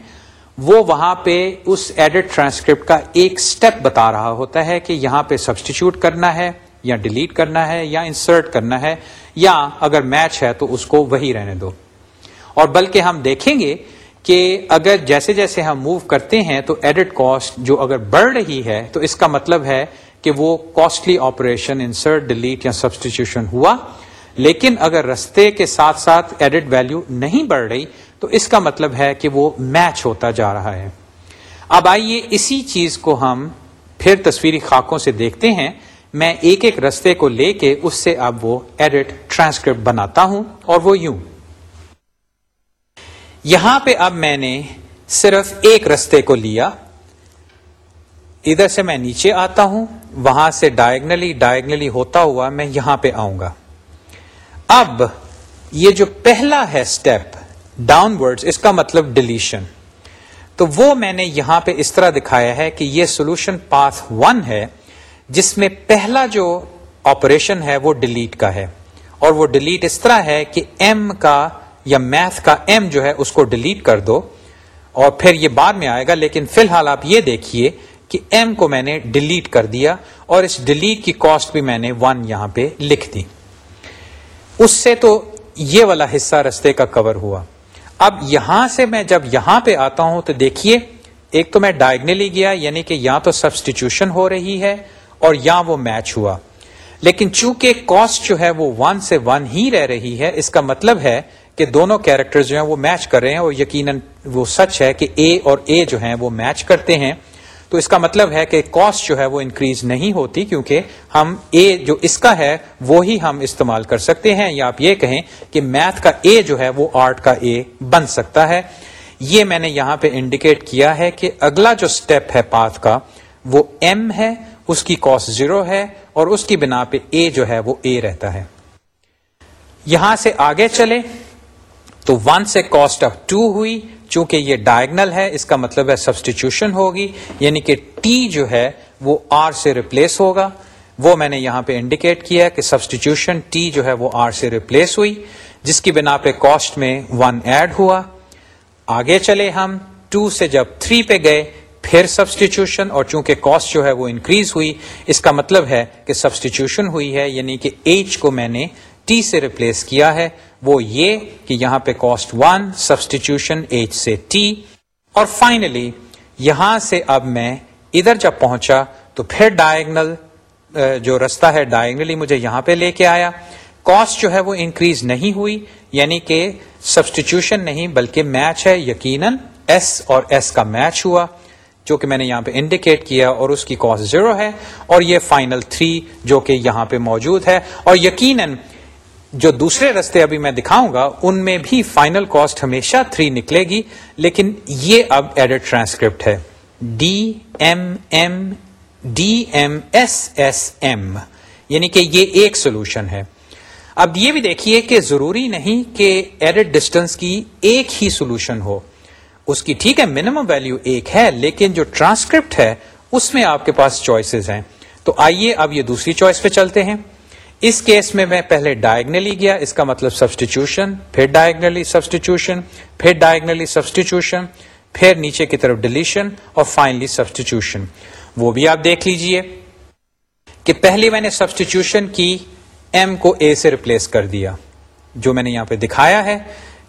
وہ وہاں پہ اس ایڈٹ ٹرانسکرپٹ کا ایک سٹیپ بتا رہا ہوتا ہے کہ یہاں پہ سبسٹیچیوٹ کرنا ہے یا ڈیلیٹ کرنا ہے یا انسرٹ کرنا ہے یا اگر میچ ہے تو اس کو وہی رہنے دو۔ اور بلکہ ہم دیکھیں گے کہ اگر جیسے جیسے ہم موو کرتے ہیں تو ایڈٹ کاسٹ جو اگر بڑھ رہی ہے تو اس کا مطلب ہے کہ وہ کاسٹلی آپریشن انسرٹ ڈیلیٹ یا سبسٹیچیوشن ہوا۔ لیکن اگر رستے کے ساتھ ساتھ ایڈٹ ویلو نہیں بڑھ رہی، تو اس کا مطلب ہے کہ وہ میچ ہوتا جا رہا ہے۔ اب آئیے اسی چیز کو ہم پھر تصویری خاکوں سے دیکھتے ہیں۔ میں ایک ایک رستے کو لے کے اس سے اب وہ ایڈٹ ٹرانسکرپٹ بناتا ہوں، اور وہ یوں۔ یہاں پہ اب میں نے صرف ایک رستے کو لیا۔ ادھر سے میں نیچے آتا ہوں، وہاں سے ڈائگنلی ڈائگنلی ہوتا ہوا میں یہاں پہ آؤں گا۔ اب یہ جو پہلا ہے اسٹیپ ڈاؤن ورڈ اس کا مطلب ڈلیشن تو وہ میں نے یہاں پہ اس طرح دکھایا ہے کہ یہ سولوشن پاس ون ہے، جس میں پہلا جو آپریشن ہے وہ ڈیلیٹ کا ہے۔ اور وہ ڈیلیٹ اس طرح ہے کہ ایم کا یا میتھ کا ایم جو ہے اس کو ڈیلیٹ کر دو۔ اور پھر یہ بعد میں آئے گا، لیکن فی الحال آپ یہ دیکھیے کہ ایم کو میں نے ڈیلیٹ کر دیا اور اس ڈیلیٹ کی کاسٹ بھی میں نے ون یہاں پہ لکھ دی۔ اس سے تو یہ والا حصہ رستے کا کور ہوا۔ اب یہاں سے میں جب یہاں پہ آتا ہوں تو دیکھیے، ایک تو میں ڈائگنلی گیا یعنی کہ یہاں تو سبسٹیچیوشن ہو رہی ہے اور یہاں وہ میچ ہوا۔ لیکن چونکہ کاسٹ جو ہے وہ ون سے ون ہی رہ رہی ہے، اس کا مطلب ہے کہ دونوں کیریکٹر جو ہیں وہ میچ کر رہے ہیں اور یقیناً وہ سچ ہے کہ اے اور اے جو ہیں وہ میچ کرتے ہیں۔ تو اس کا مطلب ہے کہ کاسٹ جو ہے وہ انکریز نہیں ہوتی کیونکہ ہم اے جو اس کا ہے وہی ہم استعمال کر سکتے ہیں یا آپ یہ کہیں کہ میتھ کا اے جو ہے وہ آرٹ کا اے بن سکتا ہے۔ یہ میں نے یہاں پہ انڈیکیٹ کیا ہے کہ اگلا جو سٹیپ ہے پاتھ کا وہ ایم ہے، اس کی کاسٹ زیرو ہے اور اس کی بنا پہ اے جو ہے وہ اے رہتا ہے۔ یہاں سے آگے چلے تو ون سے کاسٹ آف ٹو ہوئی چونکہ یہ ڈائگنل ہے، اس کا مطلب ہے سبسٹیچیوشن ہوگی یعنی کہ ٹی جو ہے وہ آر سے ریپلیس ہوگا۔ وہ میں نے یہاں پہ انڈیکیٹ کیا کہ سبسٹیچیوشن ٹی جو ہے وہ آر سے ریپلیس ہوئی، جس کی بنا پہ کاسٹ میں ون ایڈ ہوا۔ آگے چلے ہم ٹو سے جب تھری پہ گئے، پھر سبسٹیچیوشن اور چونکہ کاسٹ جو ہے وہ انکریز ہوئی، اس کا مطلب ہے کہ سبسٹیچیوشن ہوئی ہے یعنی کہ ایچ کو میں نے ٹی سے ریپلیس کیا ہے۔ وہ یہ کہ یہاں پہ کاسٹ ون سبسٹیچیوشن ایچ سے ٹی اور فائنلی یہاں سے اب میں ادھر جب پہنچا تو پھر ڈائگنل جو رستہ ہے ڈائگنلی مجھے یہاں پہ لے کے آیا۔ کاسٹ جو ہے وہ انکریز نہیں ہوئی یعنی کہ سبسٹیچیوشن نہیں، بلکہ میچ ہے، یقیناً ایس اور ایس کا میچ ہوا، جو کہ میں نے یہاں پہ انڈیکیٹ کیا اور اس کی کاسٹ زیرو ہے۔ اور یہ فائنل تھری جو کہ یہاں پہ موجود ہے۔ اور یقیناً جو دوسرے رستے ابھی میں دکھاؤں گا، ان میں بھی فائنل کاسٹ ہمیشہ تھری نکلے گی، لیکن یہ اب ایڈٹ ٹرانسکرپٹ ہے۔ D M M D M S S M یعنی کہ یہ ایک سولوشن ہے۔ اب یہ بھی دیکھیے کہ ضروری نہیں کہ ایڈٹ ڈسٹینس کی ایک ہی سولوشن ہو۔ اس کی ٹھیک ہے منیمم ویلو ایک ہے، لیکن جو ٹرانسکرپٹ ہے، اس میں آپ کے پاس چوائسیز ہیں۔ تو آئیے اب یہ دوسری چوائس پہ چلتے ہیں۔ اس کیس میں میں پہلے ڈائگنلی گیا، اس کا مطلب سبسٹیچیوشن پھر ڈائگنلی سبسٹیچیوشن پھر ڈائگنلی سبسٹیچیوشن پھر نیچے کی طرف ڈلیشن اور فائنلی سبسٹیچیوشن وہ بھی آپ دیکھ لیجیے کہ پہلی میں نے سبسٹیچیوشن کی ایم کو اے سے ریپلیس کر دیا۔ جو میں نے یہاں پہ دکھایا ہے،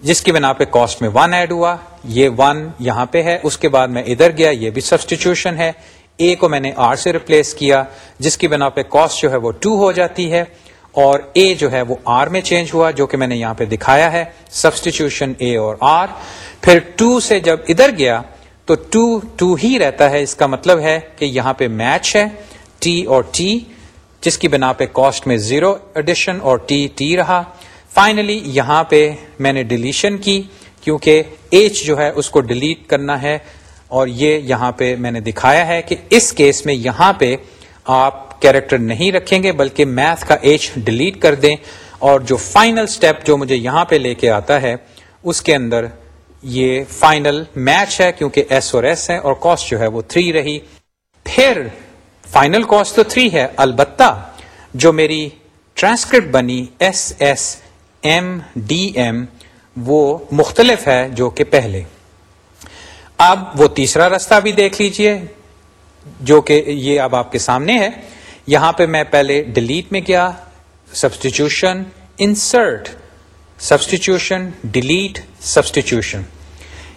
جس کی بنا پہ کاسٹ میں ون ایڈ ہوا، یہ ون یہاں پہ ہے۔ اس کے بعد میں ادھر گیا، یہ بھی سبسٹیچیوشن ہے۔ اے کو میں نے آر سے ریپلیس کیا، جس کی بنا پہ کاسٹ جو ہے وہ ٹو ہو جاتی ہے اور اے جو ہے وہ آر میں چینج ہوا جو کہ میں نے یہاں پہ دکھایا ہے سبسٹیچیوشن اے اور آر پھر ٹو سے جب ادھر گیا، تو ٹو ٹو ہی رہتا ہے، اس کا مطلب ہے کہ یہاں پہ میچ ہے ٹی اور ٹی جس کی بنا پہ کاسٹ میں زیرو ایڈیشن اور ٹی ٹی رہا. فائنلی یہاں پہ میں نے ڈلیشن کی، کیونکہ ایچ جو ہے اس کو ڈیلیٹ کرنا ہے اور یہ یہاں پہ میں نے دکھایا ہے کہ اس کیس میں یہاں پہ آپ کیریکٹر نہیں رکھیں گے، بلکہ میتھ کا ایچ ڈیلیٹ کر دیں۔ اور جو فائنل سٹیپ جو مجھے یہاں پہ لے کے آتا ہے، اس کے اندر یہ فائنل میچ ہے، کیونکہ ایس اور ایس ہے اور کاسٹ جو ہے وہ تھری رہی۔ پھر فائنل کاسٹ تو تھری ہے۔ البتہ جو میری ٹرانسکرپٹ بنی S S M D M وہ مختلف ہے جو کہ پہلے۔ اب وہ تیسرا راستہ بھی دیکھ لیجیے، جو کہ یہ اب آپ کے سامنے ہے۔ یہاں پہ میں پہلے ڈیلیٹ میں کیا substitution insert substitution delete substitution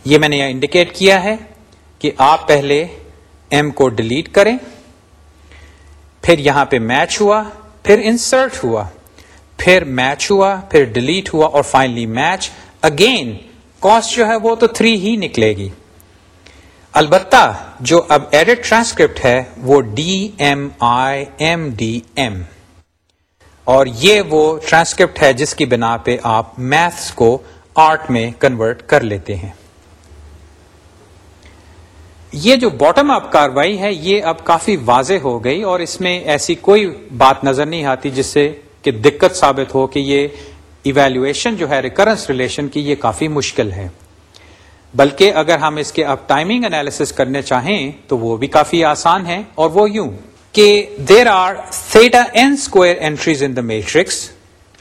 یہ میں نے یہاں انڈیکیٹ کیا ہے کہ آپ پہلے ایم کو ڈیلیٹ کریں، پھر یہاں پہ میچ ہوا، پھر انسرٹ ہوا، پھر میچ ہوا، پھر ڈیلیٹ ہوا اور فائنلی میچ اگین کاسٹ جو ہے وہ تو تھری ہی نکلے گی۔ البتہ جو اب ایڈٹ ٹرانسکرپٹ ہے وہ D M I M D M اور یہ وہ ٹرانسکرپٹ ہے جس کی بنا پہ آپ میتھس کو آرٹ میں کنورٹ کر لیتے ہیں۔ یہ جو باٹم اپ کاروائی ہے، یہ اب کافی واضح ہو گئی اور اس میں ایسی کوئی بات نظر نہیں آتی جس سے کہ دقت ثابت ہو کہ یہ ایویلویشن جو ہے ریکرنس ریلیشن کی یہ کافی مشکل ہے۔ بلکہ اگر ہم اس کے اب ٹائمنگ انالیس کرنے چاہیں تو وہ بھی کافی آسان ہے اور وہ یوں کہ there are theta n square entries in the matrix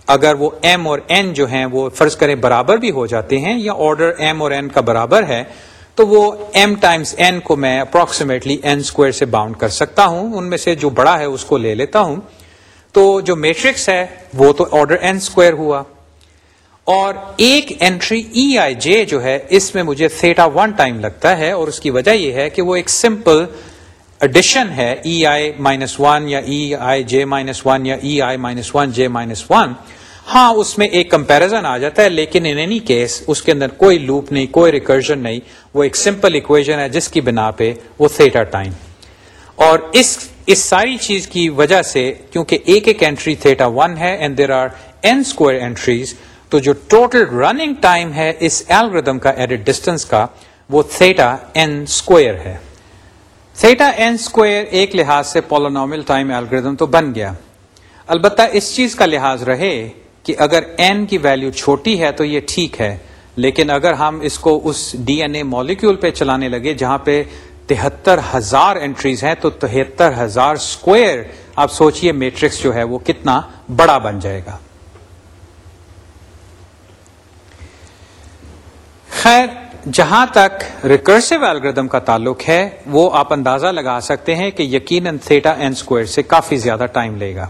اگر وہ ایم اور این جو ہیں وہ فرض کریں برابر بھی ہو جاتے ہیں یا آرڈر ایم اور این کا برابر ہے، تو وہ ایم ٹائمس این کو میں اپروکسیمیٹلی این اسکوئر سے باؤنڈ کر سکتا ہوں، ان میں سے جو بڑا ہے اس کو لے لیتا ہوں۔ تو جو میٹرکس ہے، وہ تو آرڈر این اسکوئر ہوا۔ اور ایک اینٹری ای آئی جے جو ہے، اس میں مجھے تھیٹا ون ٹائم لگتا ہے اور اس کی وجہ یہ ہے کہ وہ ایک سمپل اڈیشن ہے ای آئی مائنس ون یا E I J minus one یا E I minus one J minus one ہاں اس میں ایک کمپیرزن آ جاتا ہے، لیکن ان اینی کیس اس کے اندر کوئی لوپ نہیں، کوئی ریکرجن نہیں، وہ ایک سمپل اکویژن ہے جس کی بنا پہ وہ تھیٹا ٹائم اور اس اس ساری چیز کی وجہ سے، کیونکہ ایک ایک اینٹری تھیٹا ون ہے and there are n square entries تو جو ٹوٹل رننگ ٹائم ہے اس ایلگردم کا ایڈٹ ڈسٹینس کا، وہ تھیٹا این اسکوئر ہے۔ تھیٹا این اسکوئر ایک لحاظ سے پولونومل ٹائم ایلگردم تو بن گیا۔ البتہ اس چیز کا لحاظ رہے کہ اگر این کی ویلو چھوٹی ہے تو یہ ٹھیک ہے، لیکن اگر ہم اس کو اس ڈی این اے مالیکول پہ چلانے لگے جہاں پہ تہتر ہزار انٹریز ہیں، تو تہتر ہزار اسکوئر آپ سوچئے میٹرکس جو ہے وہ کتنا بڑا بن جائے گا۔ خیر، جہاں تک ریکرسو الگریدم کا تعلق ہے، وہ آپ اندازہ لگا سکتے ہیں کہ یقیناً تھیٹا این اسکوئر سے کافی زیادہ ٹائم لے گا۔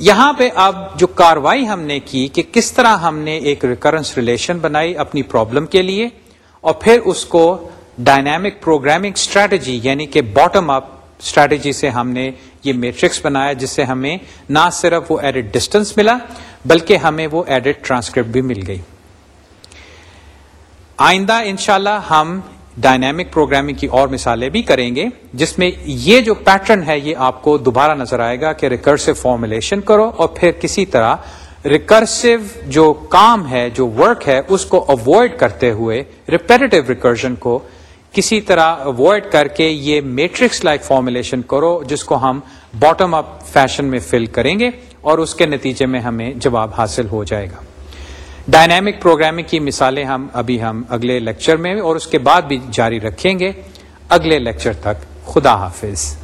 یہاں پہ اب جو کاروائی ہم نے کی کہ کس طرح ہم نے ایک ریکرنس ریلیشن بنائی اپنی پرابلم کے لیے، اور پھر اس کو ڈائنامک پروگرامنگ اسٹریٹجی یعنی کہ باٹم اپ اسٹریٹجی سے ہم نے یہ میٹرکس بنایا، جس سے ہمیں نہ صرف وہ ایڈٹ ڈسٹینس ملا، بلکہ ہمیں وہ ایڈٹ ٹرانسکرپٹ بھی مل گئی۔ آئندہ انشاءاللہ ہم ڈائنامک پروگرامنگ کی اور مثالیں بھی کریں گے، جس میں یہ جو پیٹرن ہے، یہ آپ کو دوبارہ نظر آئے گا کہ ریکرسو فارمولیشن کرو اور پھر کسی طرح ریکرسو جو کام ہے، جو ورک ہے، اس کو اوائڈ کرتے ہوئے ریپیٹیو ریکرجن کو کسی طرح اوائڈ کر کے یہ میٹرکس لائک فارمولیشن کرو، جس کو ہم باٹم اپ فیشن میں فل کریں گے اور اس کے نتیجے میں ہمیں جواب حاصل ہو جائے گا۔ ڈائنامک پروگرامنگ کی مثالیں ہم ابھی ہم اگلے لیکچر میں اور اس کے بعد بھی جاری رکھیں گے. اگلے لیکچر تک خدا حافظ.